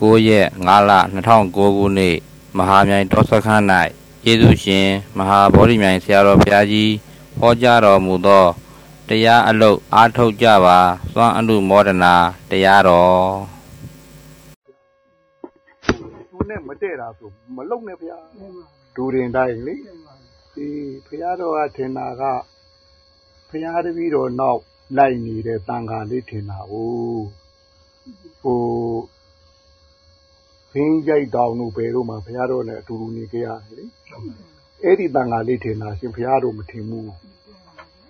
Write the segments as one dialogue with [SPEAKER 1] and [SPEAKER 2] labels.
[SPEAKER 1] 9ရက်5လ2009ခုနှစ်မဟာမြိုင်တောစခန်း၌ယေရှုရှင်မဟာဗောဓိမြိုင်ဆရာတော်ဘုရားကြီးဟောကြားတော်မူသောတရားအလုတ်အားထုတ်ကြပါသွမ်းအမှုမောဒနာတရားတော်
[SPEAKER 2] သူနဲ့မတည့်တာဆိုမလုံနဲ့ဗျာဒူရင်တိုင်းလေဒီဘုရားတော်ကထင်တာကဘုရားတပည့်တော်နောက်လိုက်နေတဲ့တန်ခါလေးထင်တာ哦ဟို ဖင်းကြိုက်တောင်တို့ဘယ်တော့မှဘုရားတော်နဲ့အတူတူနေကြရတယ်လေအဲ့ဒီတန်ခါလေးထင်တာရှင်ဘုရားတော်မထင်ဘူး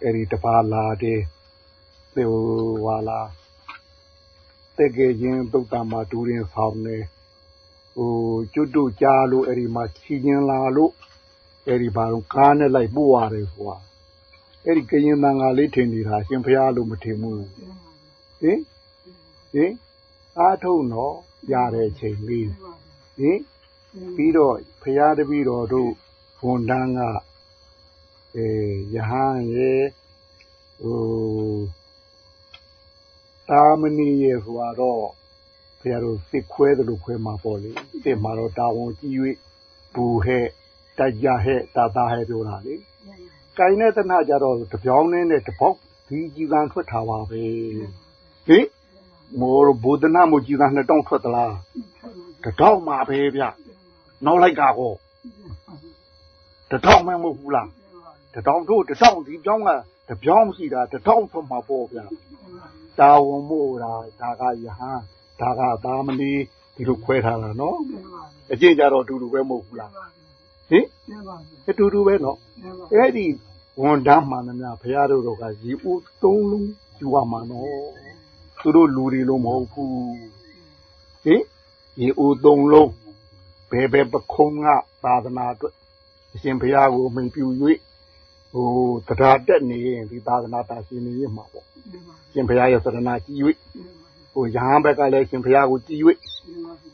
[SPEAKER 2] အဲ့ဒီတပါလာတဲ့ဟိုဝါလာတကယ်ချင်းသုတ်တမှာဒူရင်ဆောင်နေဟိုကျွတ်တို့ကြားလို့အဲ့ဒီမှာချီရင်လာလို့အဲ့ဒီဘာလို့ကားနဲ့လိုက်ပို့ရတယ်ဆိုတာအဲ့ဒီကရင်တန်ခါလေးထင်နေတာရှင်ဘုရားလို့မထင်ဘူးဟင်ဟင်အားထုတ်တော့ ရတဲ့အချိန်လေးဟင်ပြီးတော့ဘုရားတပည့်တော်တို့ဝန်တန်းကအဲယဟန်ရဲ့ဟိုတာမဏိရဲ့ဆိုတော့ဘုရားတို့စစ်ခွဲတယ်လို့ခွဲမှာပေါ့လေတဲ့မှာတော့တာဝန်ကြီး၍ဘူဟဲ့တိုက်ကြဟဲ့တာတာဟဲ့ပြောတာလေကိုင်းတဲ့တနာကြတော့တပြောင်းနဲ့တပေါက်ဒီကြီးကံထွက်ထားပါပဲဟင် မောဘုဒ္ဓနာမကြီးကံနှစ်တောင်းထွက်သလားတတောက်မှာပဲဗျနောက်လိုက်ကာကောတတောက်မှမဟုတ်ဘူးလားတတောက်တို့တတောက်ဒီပြောင်းကတပြောင်းရှိတာတတောက်ထွက်မှာပေါ့ဗျတာဝန်မို့တာဒါကယဟန်ဒါကသာမဏေဒီလိုခွဲထားတာနော်အကျင့်ကြတော့အတူတူပဲမဟုတ်ဘူးလားဟင်အတူတူပဲနော်အဲ့ဒီဝန်တန်းမှန်သမျှဘုရားတို့ကရေဦးသုံးလုံးယူရမှာနော် သူတို့လူတွေလုံးမဟုတ်ဘူးဟင်ရေဦးသုံးလုံးဘယ်ဘယ်ပခုံးကသာသနာအတွက်အရှင်ဘုရားကိုမိန်ပြူ၍ဟိုတရားတက်နေရင်ဒီသာသနာတာရှင်နေရမှာပေါ့ရှင်ဘုရားရဲ့သရဏကြီး၍ဟိုရဟန်းဘက်ကလည်းရှင်ဘုရားကိုကြည်၍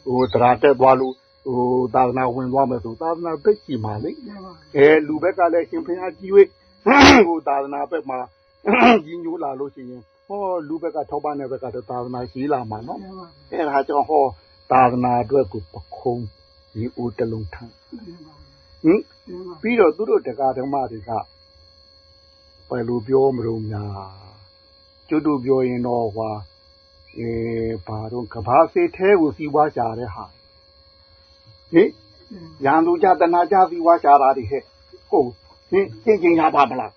[SPEAKER 2] ဟိုတရားတက်သွားလို့ဟိုသာသနာဝင်သွားမယ်ဆိုသာသနာသိကြည်မှာလေအဲလူဘက်ကလည်းရှင်ဘုရားကြည်၍ဟိုသာသနာဘက်မှာကြီးညိုလာလို့ရှိရင် ဟောလူဘက်ကထောက်ပံ့တဲ့ဘက်ကသာသနာရှိလာမှာနော်အဲဒါကြောင့်ဟောသာသနာအတွက်ကိုပခုံးဒီဦးတလုံးထမ်းဟင်ပြီးတော့သူတို့တရားဓမ္မတွေကဘယ်လိုပြောမလို့များကျွတ်တို့ပြောရင်တော့ဟွာအဲဘာတော့ကဘာစေထဲကိုစီးပွားကြတဲ့ဟာဟင်ရန်သူကြတနာကြစီးပွားကြတာတွေဟဲ့ဟုတ်ဟင်ကျင့်ကျင်ရပါမလား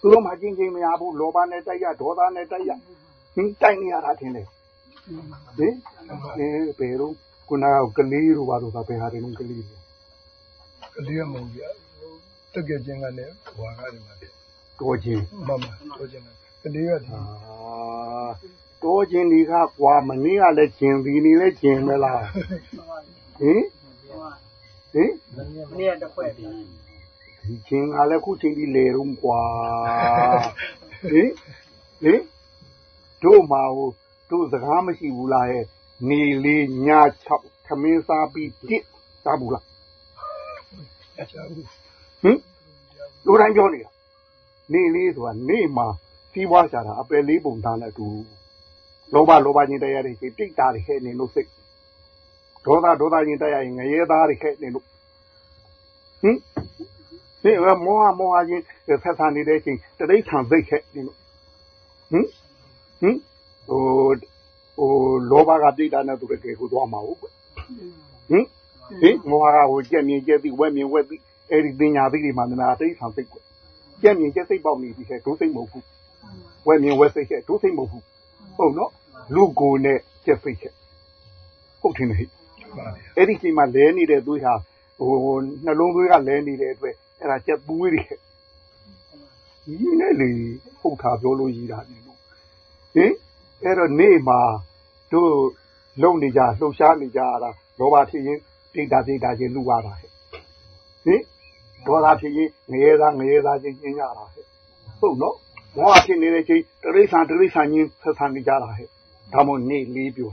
[SPEAKER 2] သူတို့မှကျင့်ကျင်မရဘူးလောဘနဲ့တိုက်ရဒေါသနဲ့တိုက်ရဟင်တိုက်နေရတာထင်တယ်ဟင်အဲဘယ်တော့ခုနကကလေးတို့ဘာလို့ကဘယ်ဟာတွေလုံးကလေး
[SPEAKER 3] ကလေးကမဟုတ်ဘူးတကယ်ချင်းကလည်းဘွားကလည်းမဖြစ်
[SPEAKER 2] တော်ချင်း
[SPEAKER 3] မမတော်ချင်းကလေးကဒီ
[SPEAKER 2] တော်ချင်းဒီကကွာမနေ့ကလည်းချင်းဒီနေ့လည်းချင်းမလားဟင်ဟင်
[SPEAKER 4] မနေ့ကတစ်ခွက် ဒီ
[SPEAKER 2] ဒီချင်းကလည်းခုချင်းဒီလေရုံကွာဟင်ဟင်တို့မှာဟိုတို့စကားမရှိဘူးလားဟဲ့နေလေးည6ခမင်းစားပြီးတစ်စားဘူးလားဟင်တို့တိုင်းပြောနေတာနေလေးဆိုတာနေမှာစီးပွားရှာတာအပယ်လေးပုံသားနဲ့အတူလောဘလောဘချင်းတရားတွေတိတ်တာတွေခဲနေလို့စိတ်ဒေါသဒေါသချင်းတရားရင်ငရဲသားတွေခဲနေလို့ဟင် ဒီမောဟမောဟချင်းဆက်ဆံနေတဲ့အချိန်တတိထံစိတ်ခဲနေလို့ဟင်ဟင်ဟိုဟိုလောဘကတိတ်တာနဲ့သူကကေကိုသွားမှာဟုတ်ဟင်ဟင်မောဟကဟိုကြက်မြင်ကြက်ပြီးဝက်မြင်ဝက်ပြီးအဲ့ဒီပညာသိတွေမှမနာတိတ်ဆံစိတ်ကွကြက်မြင်ကြက်စိတ်ပေါက်နေပြီခဲဒုစိတ်မဟုတ်ဘူးဝက်မြင်ဝက်စိတ်ခဲဒုစိတ်မဟုတ်ဘူးဟုတ်နော်လူကိုနဲ့ကြက်စိတ်ခဲဟုတ်တယ်ဟဲ့အဲ့ဒီချိန်မှာလဲနေတဲ့သွေးဟာဟိုနှလုံးသွေးကလဲနေတဲ့အတွက် အဲ့ဒါကြက်ပွေးတွေကြီးနဲ့လေဟုတ်တာပြောလို့ရည်တာနေလို့ဟင်အဲ့တော့နေ့မှာတို့လုံနေကြလှုပ်ရှားနေကြတာလောဘဖြစ်ရင်တိတ်တာတိတ်တာချင်းလူရတာဟဲ့ဟင်ဒေါသဖြစ်ရင်ငရဲသားငရဲသားချင်းကျင်းကြတာဟဲ့ဟုတ်နော်မောဟဖြစ်နေတဲ့ချိန်တရိษံတရိษံချင်းဆက်ဆံနေကြတာဟဲ့ဒါမို့နေ့လေးပြော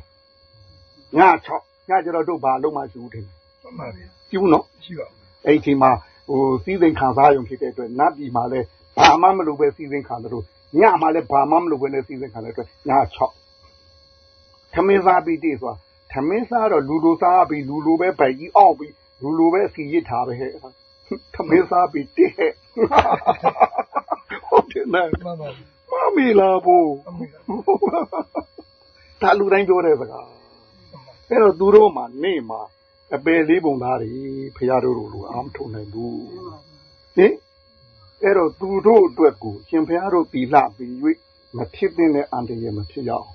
[SPEAKER 2] ည6ညကျတော့တို့ဘာလုံးမရှိဘူးထင်တယ်
[SPEAKER 3] မှန်ပါဗျာ
[SPEAKER 2] ရှိဘူးနော်
[SPEAKER 3] ရှိပါ
[SPEAKER 2] အဲ့ဒီချိန်မှာ ဟိုစီးစိမ်ခံစားရုံဖြစ်တဲ့အတွက်နတ်ပြည်မှာလည်းဘာမှမလုပ်ပဲစီးစိမ်ခံတယ်လို့ညမှာလည်းဘာမှမလုပ်ပဲနဲ့စီးစိမ်ခံတဲ့အတွက်ည6ထမင်းစားပြီးတည်ဆိုတာထသမင်းစားတော့လူလိုစားပြီးလူလိုပဲဗိုက်ကြီးအောက်ပြီးလူလိုပဲစီရစ်ထားပဲဟဲ့သမင်းစားပြီးတိဟဲ့ဟုတ်တယ်နော်
[SPEAKER 3] မှန်ပါဗျာ
[SPEAKER 2] မမီလာဘူး
[SPEAKER 3] အမေက
[SPEAKER 2] ဒါလူတိုင်းပြောတဲ့စကားအဲ့တော့သူတို့မှနေမှာ အပယ်လေးပုံသားတွေဖရာတို့လိုလိုအာမထုံနိုင်ဘူးဟင်အဲ့တော့သူတို့အတွက်ကိုရှင်ဖရာတို့တီလာပြီး၍မဖြစ်တဲ့အန္တရာယ်မဖြစ်ရအောင်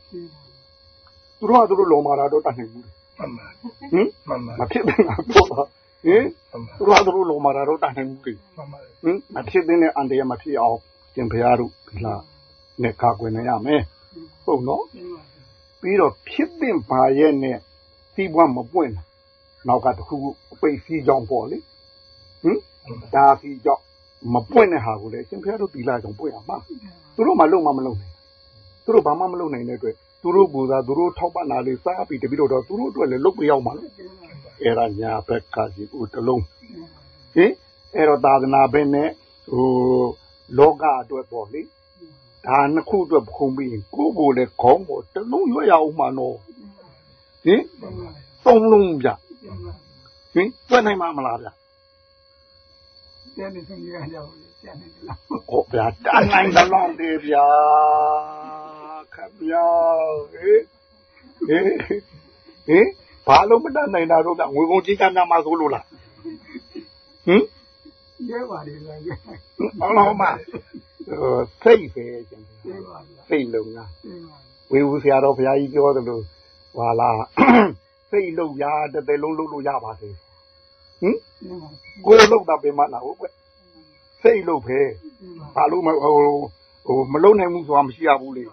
[SPEAKER 2] သူတို့ကသူတို့လုံမာတာတော့တတ်နိုင်ဘူး
[SPEAKER 3] မှန်ပါ
[SPEAKER 2] ဟင်
[SPEAKER 3] မှန်ပါ
[SPEAKER 2] မဖြစ်တဲ့ငါတော့ဟင်
[SPEAKER 3] မှန်ပါ
[SPEAKER 2] သူတို့ကသူတို့လုံမာတာတော့တတ်နိုင်ဘူးလေ
[SPEAKER 3] မှန်ပါ
[SPEAKER 2] ဟင်မဖြစ်တဲ့အန္တရာယ်မဖြစ်အောင်ရှင်ဖရာတို့တီလာနဲ့ကာကွယ်နိုင်ရမယ်ဟုတ်နော်ပြီးတော့ဖြစ်တဲ့ဘာရဲ့နဲ့စီးပွားမပွင့်တာ နောက်ကတခုခုအပိတ်စီးကြောင်းပေါ့လေဟင်ဒါစီးကြောင်းမပွင့်တဲ့ဟာကိုလေရှင်ဖျားတို့တီလာကြောင့်ပွင့်ရမှာသူတို့မှလုံမှမလုံနိုင်သူတို့ဘာမှမလုံနိုင်တဲ့အတွက်သူတို့ဘူသာသူတို့ထောက်ပံ့တာလေးစားပြီးတပိတော့တော့သူတို့အတွက်လည်းလုတ်ပြရောက်မှာလေအဲ့ဒါညာဘက်ကကြီးဦးတလုံးဟင်အဲ့တော့သာသနာဘက်နဲ့ဟိုလောကအတွက်ပေါ့လေဒါနှစ်ခုအတွက်ခုံပြီးရင်ကိုယ့်ကိုယ်လည်းခေါင်းပေါ်တစ်လုံးရွက်ရအောင်မှတော့ဟင်သုံးလုံးပြ ဟင်တွက်နိုင်မှာမလားဗျ
[SPEAKER 4] ပြန်နေဆုံးရရောက်ပြန်နေတယ်
[SPEAKER 2] ဟောဗျာတန်းနိုင်တဲ့လောက်တည်းဗျာခဗျာဟင်ဟင်ဟင်ဘာလို့မတတ်နိုင်တာတော့ဗျငွေကုန်ကြီးကမ်းမှာဆိုလို့လားဟင်
[SPEAKER 4] ရဲပါတယ်ဗျာရဲ
[SPEAKER 2] အလောမစိတ်ပဲကျန်
[SPEAKER 4] ရဲပါဗျာ
[SPEAKER 2] စိတ်လုံးလား
[SPEAKER 4] ရဲပါ
[SPEAKER 2] ဝေဘူးဆရာတော်ဘုရားကြီးပြောသလိုဟာလား စိတ်လုံးရတစ်သက်လုံးလုံးလို့ရပါသေးဟင်
[SPEAKER 4] ရဲပါ
[SPEAKER 2] ကိုယ်လုံးတာပင်မနာဟုတ်ကွစိတ်လုံးပဲ
[SPEAKER 4] ရဲပါ
[SPEAKER 2] ဘာလို့မဟိုဟိုမလုံးနိုင်ဘူးဆိုတာမရှိရဘူးလေ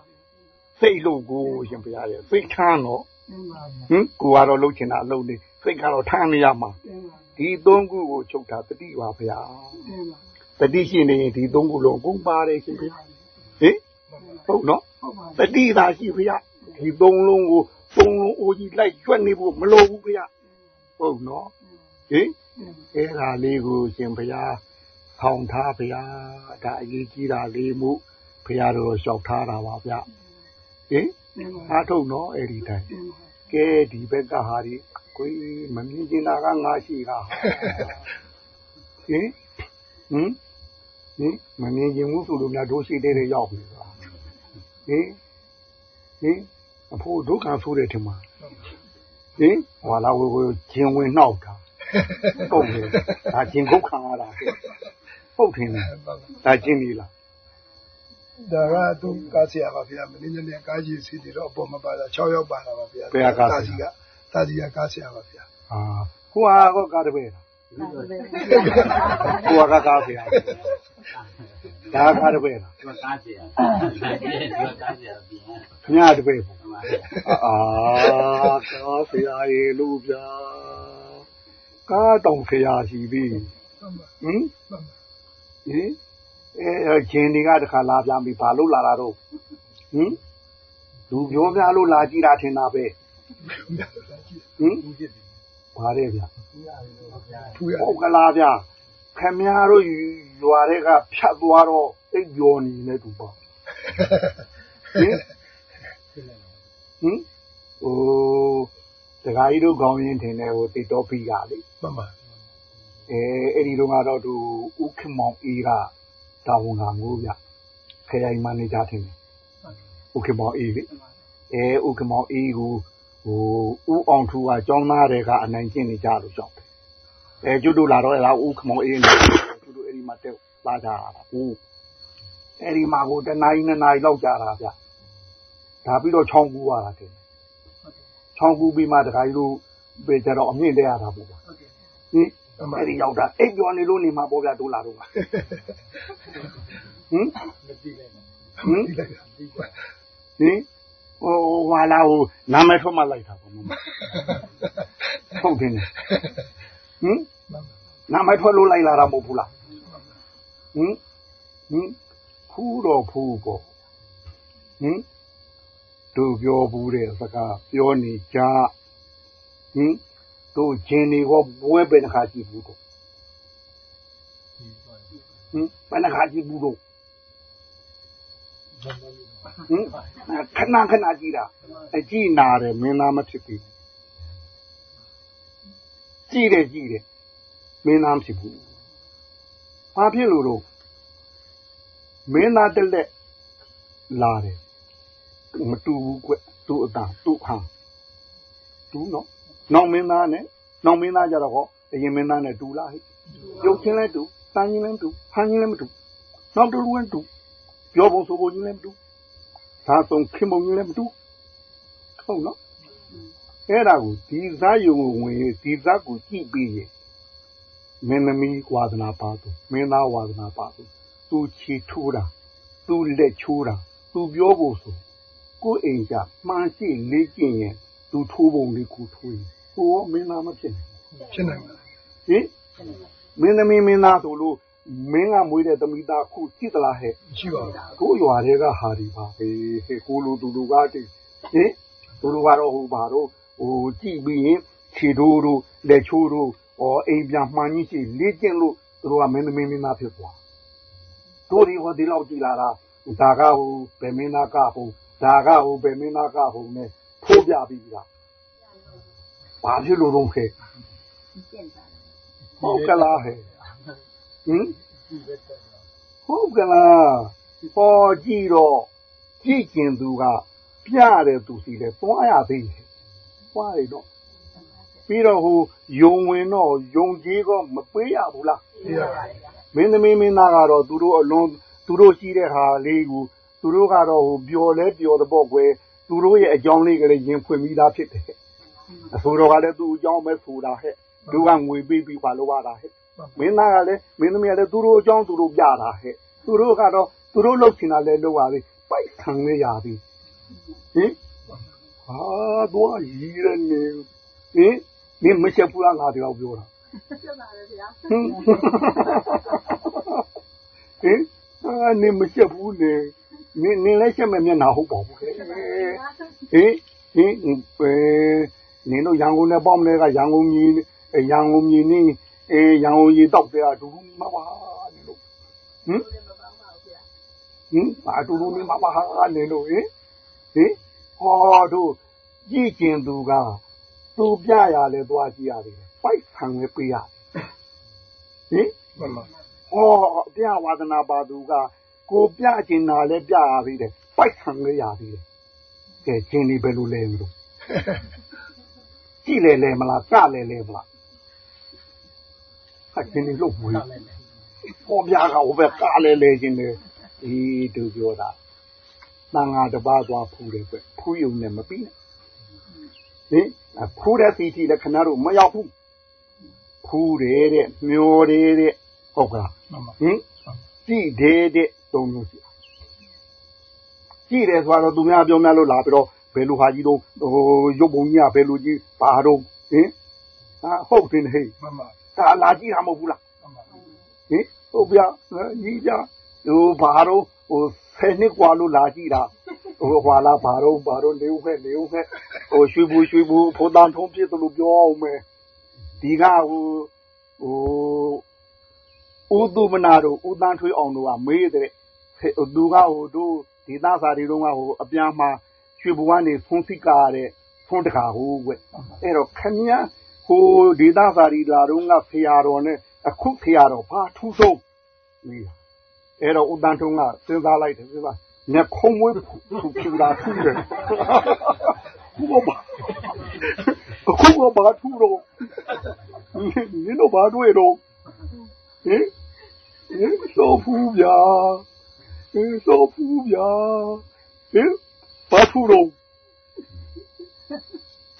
[SPEAKER 2] စိတ်လုံးကိုရှင်ဘုရားရဲ့စိတ်ထမ်းတော့
[SPEAKER 4] ရဲပါဗျာ
[SPEAKER 2] ဟင်ကိုကတော့လုံးချင်တာလုံးနေစိတ်ကတော့ထမ်းနေရမှာ
[SPEAKER 4] ရဲပါ
[SPEAKER 2] ဒီသုံးခုကိုချုပ်တာတတိပါဗျာ
[SPEAKER 4] ရဲပါ
[SPEAKER 2] တတိရှိနေရင်ဒီသုံးခုလုံးအကုန်ပါတယ်ရှင်ဘုရားဟင်ဟုတ်နော်
[SPEAKER 4] ဟုတ်ပါ
[SPEAKER 2] တတိသာရှိဖေရဒီသုံးလုံးကို သုံးလုံးအိုကြီးလိုက်ကျွတ်နေဖို့မလိုဘူးဖေရဟုတ်နော်ဟင်အဲ့ဒါလေးကိုရှင်ဘုရားဆောင်ထားဖေရဒါအရေးကြီးတာလေးမှုဖေရတော်လျှောက်ထားတာပါဗျဟင်
[SPEAKER 4] ရဲပါ
[SPEAKER 2] အားထုတ်နော်အဲ့ဒီတိုင်း
[SPEAKER 4] ရဲပါ
[SPEAKER 2] ကဲဒီဘက်ကဟာဒီကိုယ်မမြင်ကျင်တာကငါရှိတာဟင်ဟင်ဟင်မမြင်ကျင်ဘူးဆိုလို့များတို့ရှိတဲ့တွေရောက်ပြီလားဟင်ဟင် အဖို့ဒုက္ခဆိုးတယ်ထင်မှာဟင်ဟွာလာဝေဝေဂျင်ဝင်နှောက်တာဟုတ်တယ်ဒါဂျင်ခုတ်ခံရတာဟုတ်တယ်ဒါဂျင်လေးလား
[SPEAKER 3] ဒါကသူကားဆရာပါဗျာမင်းညနေကားကြီးစီတီတော့အပေါ်မှာပါတာ6ယောက်ပါတာပါဗျာတာကြီးကတာကြီးကကားဆရာပါဗျာ
[SPEAKER 2] ဟာဟိုဟာကောကားတပည့်လား ကိုကကားဆရာဒါကားတပည့်လား
[SPEAKER 5] ကိုကားဆရာကိုကားဆရာပြင်
[SPEAKER 2] ညတပည့်ပေါ့အာကားဆရာရေလူပြကားတောင်ဆရာရှိပြီဟင်ဟင်အဲချင်းဒီကတခါလာပြပြီဘာလို့လာတာတော့ဟင်လူပြောပြလို့လာကြည့်တာထင်တာပဲဟင် ဘာလဲဗျာ
[SPEAKER 3] ထူရ
[SPEAKER 2] ဟုတ်ကလားဗျာခင်ဗျားတို့ရွာတွေကဖြတ်သွားတော့သိပ်ပြောနေနေတူပါဟင်ဟင်ဟိုတခါကြီးတို့ခေါင်းရင်းထင်တယ်ဟိုတိတ်တော့ပြီးတာလေ
[SPEAKER 3] မှန်ပါ
[SPEAKER 2] အဲအဲ့ဒီတော့ကတော့သူဥက္ကမောင်အေးကတာဝန်ခံကိုဗျခရိုင်မန်နေဂျာထင်တယ်ဥက္ကမောင်အေးလေအဲဥက္ကမောင်အေးကို ဟိုဥအောင်ထူကကျောင်းသားတွေကအနိုင်ကျင့်နေကြလို့ကြောက်တယ်အဲကျွတ်တို့လာတော့အဲ့ဒါဥက္ကမောင်အေးနေကျွတ်တို့အဲ့ဒီမှာတက်လာကြတာဟုတ်အဲ့ဒီမှာကိုတနားရီနှစ်နာရီလောက်ကြာတာဗျဒါပြီးတော့ချောင်းကူရတာတင်ချောင်းကူပြီးမှတခါကြီးတို့ပြေကြတော့အမြင့်တက်ရတာပေါ့ဗျဟင်
[SPEAKER 3] မှန်ပါ
[SPEAKER 2] အဲ့ဒီရောက်တာအိပ်ကျော်နေလို့နေမှာပေါ့ဗျာတို့လာတော့ပါဟင်ဟင်
[SPEAKER 3] ဒီလိုက်တာ
[SPEAKER 2] ဟင် ဟိုဟွာလာဟိုနာမည်ထွက်မှလိုက်တာပေါ့မမဟုတ်တယ်ဟင်
[SPEAKER 3] မှန်ပါ
[SPEAKER 2] နာမည်ထွက်လို့လိုက်လာတာမဟုတ်ဘူးလားဟင်ဟင်ဖူးတော့ဖူးပေါ့ဟင်တို့ပြောဘူးတဲ့စကားပြောနေကြဟင်တို့ဂျင်းတွေကပွဲပဲတစ်ခါကြည့်ဘူးတော့ဟင်ဘယ်နှခါကြည့်ဘူးတော့ ဟင်ခဏခဏကြည့်တာအကြည့်နာတယ်မင်းသားမဖြစ်ပြီဟကြည့်တယ်ကြည့်တယ်မင်းသားဖြစ်ဘူးဘာဖြစ်လို့တော့မင်းသားတက်လက်လာတယ်မတူဘူးကွသူ့အတန်သူ့ဟန်တူနော်နောင်မင်းသားနဲ့နောင်မင်းသားကြတော့ဟောအရင်မင်းသားနဲ့တူလားဟဲ့ရုပ်ချင်းလည်းတူတန်းချင်းလည်းတူဟန်ချင်းလည်းမတူနောက်တူလည်းတူ ပြောပုံဆိုပုံချင်းလည်းမတူသာဆုံးခင်ပုံချင်းလည်းမတူဟုတ်နော်အဲ့ဒါကိုဒီဇာယုံကိုဝင်ဒီဇာကိုကြည့်ပြီးရင်မင်းသမီးဝါဒနာပါသူမင်းသားဝါဒနာပါသူသူချီထိုးတာသူလက်ချိုးတာသူပြောဖို့ဆိုကိုယ်အိမ်ကြမှန်ရှိလေးကျင်ရင်သူထိုးပုံလေးကိုထိုးရင်ဟိုမင်းသားမဖြစ်နိုင်
[SPEAKER 3] ဖြစ်နိုင်ပါ
[SPEAKER 2] ဟင်မင်းသမီးမင်းသားဆိုလို့ မင်းကမွေးတဲ့သမီးသားခုကြည့်သလားဟဲ့
[SPEAKER 3] ရှိပါ
[SPEAKER 2] ဘူးကိုရွာတွေကဟာဒီပါပဲဟဲ့ကိုလိုသူလူကတည်းဟင်သူတို့ကတော့ဟိုပါတော့ဟိုကြည့်ပြီးရင်ခြေတို့တို့လက်ချိုးတို့ဩအိမ်ပြန်မှန်ကြီးရှိလေ့ကျင့်လို့သူတို့ကမင်းသမီးမင်းသားဖြစ်သွားတို့ဒီဟိုဒီလောက်ကြည်လာတာဒါကဟိုဗေမင်းသားကဟိုဒါကဟိုဗေမင်းသားကဟိုနဲ့ထိုးပြပြီးလားဘာဖြစ်လို့တော့ခဲဟုတ်ကလားဟဲ့ ဟင်ဟုတ်ကလားဟောကြည့်တော့ကြည့်ကျင်သူကပြတဲ့သူစီလဲသွားရသေးတယ်သွားရတော့ပြီးတော့ဟိုယုံဝင်တော့ယုံကြီးကမပေးရဘူးလားပေးရပါတယ်မင်းသမီးမင်းသားကတော့သူတို့အလွန်သူတို့ရှိတဲ့ဟာလေးကိုသူတို့ကတော့ဟိုပျော်လဲပျော်တဲ့ပေါ့ကွယ်သူတို့ရဲ့အကြောင်းလေးကလေးရင်ဖွင့်ပြီးသားဖြစ်တယ်အဆိုတော်ကလည်းသူ့အကြောင်းပဲဆိုတာဟဲ့သူကငွေပေးပြီးပါလို့ရတာဟဲ့ မင်းသားကလည်းမင်းသမီးကလည်းသူတို့အကြောင်းသူတို့ပြတာဟဲ့သူတို့ကတော့သူတို့လုပ်ချင်တာလည်းလုပ်ပါသေးပိုက်ဆံလေးရပြီဟင်ဟာတော့ရည်ရနေဟင်နင်မချက်ဘူးလားငါဒီလောက်ပြောတာ
[SPEAKER 4] ချက်ပါတယ်ဗျာဟ
[SPEAKER 2] င်အာနင်မချက်ဘူးလေနင်နင်လည်းချက်မဲ့မျက်နှာဟုတ်ပါဘူးလေဟင်ဟင်ဟင်အဲနင်တို့ရန်ကုန်နဲ့ပေါ့မလဲကရန်ကုန်ကြီးရန်ကုန်ကြီးနေ အဲရန်ကုန်ကြီးတောက်တဲ့အတူတူနေမှာပါနင်တို့ဟင်ဟင်အတူတူနေမှာပါနင်တို့ဟင်ဟင်ဟောတို့ကြည့်ကျင်သူကသူပြရလဲသွားကြည့်ရတယ်ပိုက်ဆံပဲပေးရတယ်ဟင်မှန်ပါဟောပြဝါဒနာပါသူကကိုပြကျင်တာလဲပြရသေးတယ်ပိုက်ဆံလည်းရသေးတယ်ကဲချင်းဒီဘယ်လိုလဲလို့ကြည့်လေလေမလားကလေလေမလား အချင်းဒီလို့ဘူးဟောပြကဟိုဘက်ကလေလေချင်းတယ်ဒီသူပြောတာတန်ငါတပါးသွားဖူးတယ်ကွဖူးယုံနဲ့မပြီးဟင်ဖူးတဲ့စီတီလည်းခဏတော့မရောက်ဘူးဖူးတယ်တဲ့မျောတယ်တဲ့ဟုတ်ကလားဟင်ကြည့်တယ်တဲ့သုံးမျိုးရှိကြည့်တယ်ဆိုတော့သူများပြောများလို့လာပြီးတော့ဘယ်လိုဟာကြီးတော့ဟိုရုပ်ပုံကြီးကဘယ်လိုကြီးဘာတော့ဟင်ဟာဟုတ်တယ်ဟဲ့မှန်ပါ ဒါလာကြည့်တာမဟုတ်ဘူးလားမှန်ပါဟင်ဟုတ်ဗျာကြီးကြဟိုဘာတော့ဟိုဆယ်နှစ်กว่าလို့လာကြည့်တာဟိုဟွာလာဘာတော့ဘာတော့နေဦးခဲ့နေဦးခဲ့ဟိုရွှေဘူရွှေဘူဖိုးတန်ထုံးပြစ်တယ်လို့ပြောအောင်မယ်ဒီကဟိုဟိုဦးသူမနာတို့ဦးတန်းထွေးအောင်တို့ကမေးတဲ့သူကဟိုတို့ဒေသစာတွေတော့ကဟိုအပြန်မှာရွှေဘူကနေဖုံးစိကားတဲ့ဖုံးတကာဟိုကွအဲ့တော့ခမည်း ဟိုဒေသစာတွေလာတော့ကဖရာတော်နဲ့အခုဖရာတော်ဘာထူးဆုံးမေးတာအဲ့တော့ဦးတန်းထုံးကစဉ်းစားလိုက်တယ်စဉ်းစားညခုံးမွေးထူထူတာထူတယ်ခုဘာအခုဘာထူတော့နင်တို့ဘာတွေ့တော့ဟင်ဟင်ဆိုဖူးဗျာဟင်ဆိုဖူးဗျာဟင်ဘာထူတော့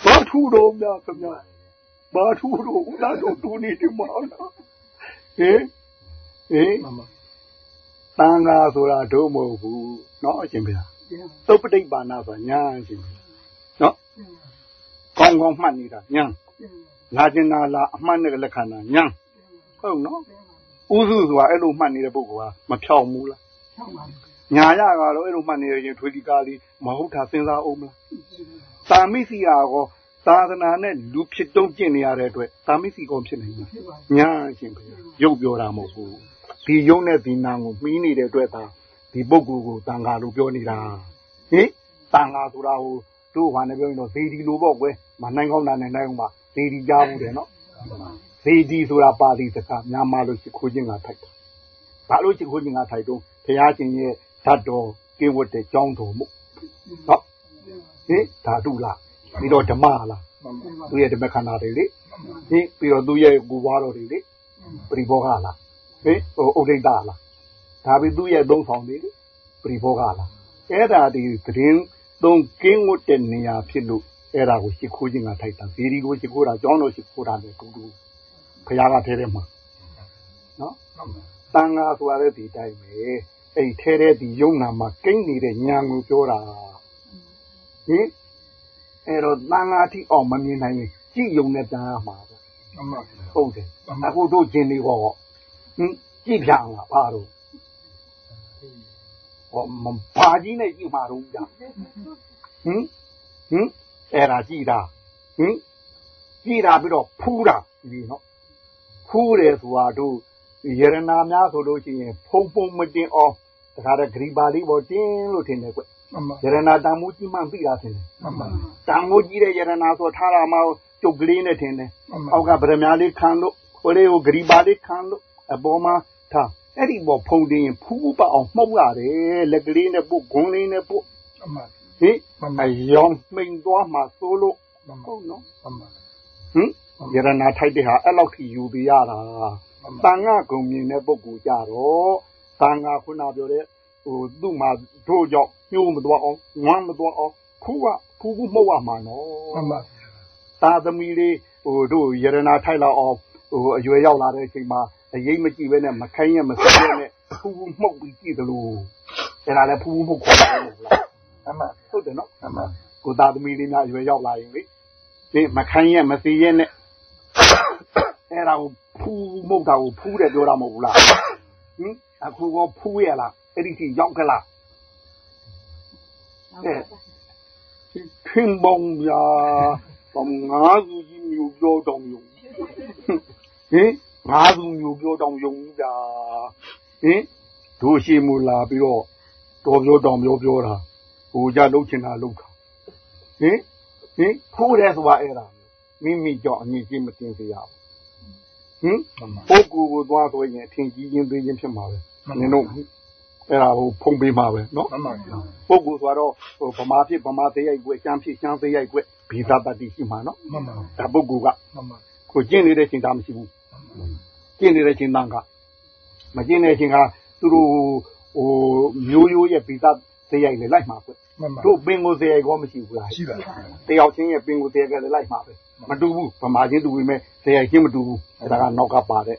[SPEAKER 2] ဘာထူတော့ဗျာခင်ဗျာ ဘာသူတို့ဦးသားတို့တူနေတယ်မဟုတ်လားဟင်ဟင်တန်ခါဆိုတာတို့မဟုတ်ဘူးနော်အရှင်ဘုရားသုတ်ပဋိပါဏဆိုတာညာအရှင်ဘုရားနော်ကောင်းကောင်းမှတ်နေတာညာလာကျင်တာလားအမှတ်နဲ့လက္ခဏာညာဟုတ်နော်ဥစုဆိုတာအဲ့လိုမှတ်နေတဲ့ပုဂ္ဂိုလ်ကမဖြောင်းဘူးလားညာရကတော့အဲ့လိုမှတ်နေရင်ထွေဒီကားဒီမဟုတ်တာစဉ်းစားအောင်မလားသာမိစီယာကော သာသနာနဲ့လူဖြစ်တုံးကျင့်နေရတဲ့အတွက်သာမိစီကောဖြစ်နေမှာညာရှင်ဖေရုပ်ပြောတာမဟုတ်ဘူးဒီယုံနဲ့ဒီနာကိုမှီးနေတဲ့အတွက်သာဒီပုဂ္ဂိုလ်ကိုတန်ဃာလို့ပြောနေတာဟင်တန်ဃာဆိုတာဟိုတို့ဘာနဲ့ပြောရင်တော့ဇေဒီလိုပေါ့ကွယ်မနိုင်ကောင်းတာနဲ့နိုင်အောင်ပါဇေဒီကြားဘူးတယ်နော်ဇေဒီဆိုတာပါဠိစကားမြန်မာလိုရှိခိုးခြင်းကထိုက်တာဘာလို့ရှိခိုးခြင်းကထိုက်တော့ဘုရားရှင်ရဲ့ဓာတ်တော်ကင်းဝတ်တဲ့ကြောင်းတော်မှုနော်ဟင်ဓာတုလား ပြီးတော့ဓမ္မလားသူရဲ့ဓမ္မခန္ဓာတွေလေဟင်ပြီးတော့သူရဲ့ကိုွားတော်တွေလေပရိဘောဂလားဟင်ဟိုဥဒိဋ္ဌလားဒါပြီးသူရဲ့သုံးဆောင်တွေလေပရိဘောဂလားအဲ့ဒါဒီသတင်းသုံးကင်းဝတ်တဲ့နေရာဖြစ်လို့အဲ့ဒါကိုရှိခိုးခြင်းကထိုက်တာဇေဒီကိုရှိခိုးတာကြောင်းတော်ရှိခိုးတာလေတူတူဘုရားကထဲထဲမှာနော်တန်ဃာဆိုရတဲ့ဒီတိုင်းပဲအဲ့ထဲထဲဒီယုံနာမှာကိန်းနေတဲ့ညာကိုပြောတာဟင် အဲ့တော့တန်ဃာတိအောင်မမြင်နိုင်ရင်ကြည့်ယုံနဲ့တန်ရမှာပဲ
[SPEAKER 3] မှန်ပါ
[SPEAKER 2] ဟုတ်တယ်အခုတို့ကျင်နေတော့ဟင်ကြည့်ပြလားဘာလို့ဟောမဘာကြီးနဲ့ကြည့်မှာတော့ကြာဟင်ဟင်အဲ့ဒါကြည့်တာဟင်ကြည့်တာပြီးတော့ဖူးတာဒီနော်ဖူးတယ်ဆိုတာတို့ယရနာများဆိုလို့ရှိရင်ဖုံဖုံမတင်အောင်တခါတည်းဂရိပါဠိပေါ်တင်းလို့ထင်တယ်ကွ
[SPEAKER 3] မှန်ပါ
[SPEAKER 2] ယရနာတန်မိုးကြီးမှသိတာထင်တယ်
[SPEAKER 3] မှန်ပါ
[SPEAKER 2] တန်မိုးကြီးတဲ့ယရနာဆိုထားတာမှကျုပ်ကလေးနဲ့ထင်တယ်
[SPEAKER 3] မှန်ပါ
[SPEAKER 2] အောက်ကဗရမ ्या လေးခံလို့ဟိုလေးကိုဂရိပါလေးခံလို့အပေါ်မှာထားအဲ့ဒီပေါ်ဖုံတင်ရင်ဖူးဖူးပအောင်မှုတ်ရတယ်လက်ကလေးနဲ့ပုတ်ဂွန်းလေးနဲ့ပုတ်
[SPEAKER 3] မှန်ပါ
[SPEAKER 2] ဟိ
[SPEAKER 3] မှန်ပါ
[SPEAKER 2] အယောင်မိန်သွားမှသိုးလို့
[SPEAKER 3] မှန်ပါ
[SPEAKER 2] ဟုတ်နော်
[SPEAKER 3] မှန်ပါ
[SPEAKER 2] ဟင်ယရနာထိုက်တဲ့ဟာအဲ့လောက်ထိယူပြရတာတန်ငါကုံမြင်တဲ့ပုဂ္ဂိုလ်ကြတော့တန်ငါခုနပြောတဲ့ ဟိုသူ့မှာတို့ကြောင့်ညှိုးမသွားအောင်ဝမ်းမသွားအောင်ဖူးကဖူးဘူးမှုတ်ရမှာနော်
[SPEAKER 3] မှန်ပါ
[SPEAKER 2] သာသမီလေးဟိုတို့ယရနာထိုက်လောက်အောင်ဟိုအရွယ်ရောက်လာတဲ့အချိန်မှာအရေးမကြည့်ပဲနဲ့မခိုင်းရမစက်ရနဲ့ဖူးဘူးမှုတ်ပြီးကြည့်သလိုအဲ့ဒါလည်းဖူးဘူးမှုတ်ခေါ်တယ်မဟုတ်လား
[SPEAKER 3] မှန်ပါ
[SPEAKER 2] ဟုတ်တယ်နော်
[SPEAKER 3] မှန်ပါ
[SPEAKER 2] ကိုသာသမီလေးများအရွယ်ရောက်လာရင်လေဒီမခိုင်းရမစီရနဲ့အဲ့ဒါကိုဖူးမှုတ်တာကိုဖူးတယ်ပြောတာမဟုတ်ဘူးလားဟင်အခုကဖူးရလား အဲ့ဒီစီရောက်ခလားတဲ့ခင်ပေါင်းဗျာဘာငါးစုကြီးမျိုးပြောတော့မျိုးဟင်ငါးစုမျိုးပြောတော့ယုံကြဟင်တို့ရှိမူလာပြီးတော့တော်ပြောတော်ပြောပြောတာဟိုကြလှုပ်ချင်တာလှုပ်တာဟင်ဟင်ခိုးတယ်ဆိုတာအဲ့ဒါမိမိကြောင့်အငြိကြီးမတင်စေရဘူးဟင်
[SPEAKER 3] မှန်ပါ
[SPEAKER 2] ပုဂ္ဂိုလ်ကိုသွားဆိုရင်အထင်ကြီးချင်းသေးချင်းဖြစ်မှာပဲနင်တို့ အဲ့ဒါကိုဖုံးပေးမှာပဲနော်
[SPEAKER 3] မှန်ပါ
[SPEAKER 2] ပုဂ္ဂိုလ်ဆိုတော့ဟိုဗမာဖြစ်ဗမာသေးရိုက်ကွယ်ရှမ်းဖြစ်ရှမ်းသေးရိုက်ကွယ်ဘီသာတတိရှိမှာနော်
[SPEAKER 3] မှန်ပါ
[SPEAKER 2] ဒါပုဂ္ဂိုလ်က
[SPEAKER 3] မှန်ပါ
[SPEAKER 2] ကိုကျင့်နေတဲ့ချိန်သားမရှိဘူးကျင့်နေတဲ့ချိန်သားကမကျင့်တဲ့ချိန်ကသူတို့ဟိုမျိုးရိုးရဲ့ဘီသာသေးရိုက်လေလိုက်မှာကွယ်
[SPEAKER 3] မှန်ပါ
[SPEAKER 2] တို့ပင်ကိုသေးရိုက်ကောမရှိဘူးလား
[SPEAKER 3] ရှိပါ
[SPEAKER 2] တယောက်ချင်းရဲ့ပင်ကိုသေးရိုက်ကလည်းလိုက်မှာပဲမတူဘူးဗမာချင်းတူပြီမဲ့သေးရိုက်ချင်းမတူဘူးအဲ့ဒါကနောက်ကပါတဲ့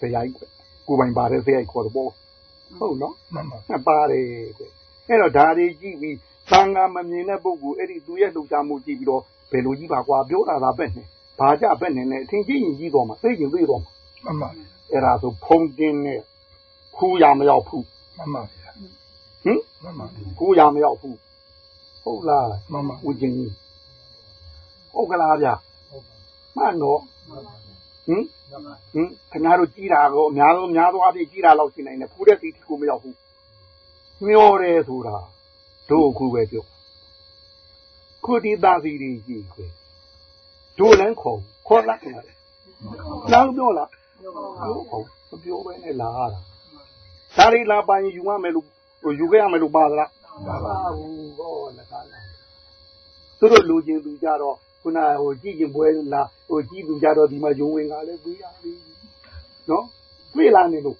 [SPEAKER 2] သေးရိုက်ကွယ်ကိုယ်ပိုင်ပါတဲ့သေးရိုက်ခေါ်တော့ ဟုတ်နော်
[SPEAKER 3] မှန်ပါ
[SPEAKER 2] နှစ်ပါတယ်တဲ့အဲ့တော့ဒါတွေကြည့်ပြီးသံဃာမမြင်တဲ့ပုဂ္ဂိုလ်အဲ့ဒီသူရဲ့လှုပ်ရှားမှုကြည့်ပြီးတော့ဘယ်လိုကြီးပါကွာပြောတာသာပဲနဲ့ဘာကြပဲနဲ့နဲ့အထင်ကြီးရင်ကြီးတော့မှာသိရင်သိတော့မှာ
[SPEAKER 3] မှန်ပါ
[SPEAKER 2] အဲ့ဒါဆိုဖုံးတင်းနဲ့ခူးရမရောက်ဘူး
[SPEAKER 3] မှန်ပါ
[SPEAKER 2] ဟင်
[SPEAKER 3] မှန်ပါ
[SPEAKER 2] ခူးရမရောက်ဘူးဟုတ်လား
[SPEAKER 3] မှန်ပါ
[SPEAKER 2] ဦးကျင်းကြီးဟုတ်ကလားဗျမှန်တော့ ဟင်ဟင်ခင်ဗျားတို့ကြီးတာကောအများဆုံးအများသောအဖြစ်ကြီးတာလောက်ရှိနိုင်တယ်ဖူးတဲ့တီတီကိုမရောက်ဘူးမျောတယ်ဆိုတာတို့အခုပဲပြောခုဒီသားစီကြီးကြီးခွေတို့လည်းခေါ်ခေါ်လိုက်ခင်ဗျာနောက်ပြောလားပြောဟုတ်မပြောဘဲနဲ့လာရတာဒါလေးလာပိုင်ယူရမယ်လို့ဟိုယူခဲ့ရမယ်လို့ပါသလားမပါဘူးဟောလက်ကားလားသူတို့လူချင်းသူကြတော့ ခုနဟိုကြည့်ကျင်ပွဲလာဟိုကြည့်သူကြတော့ဒီမှာယုံဝင်ကလည်းပေးရပြီနော်ပြေးလာနေလို့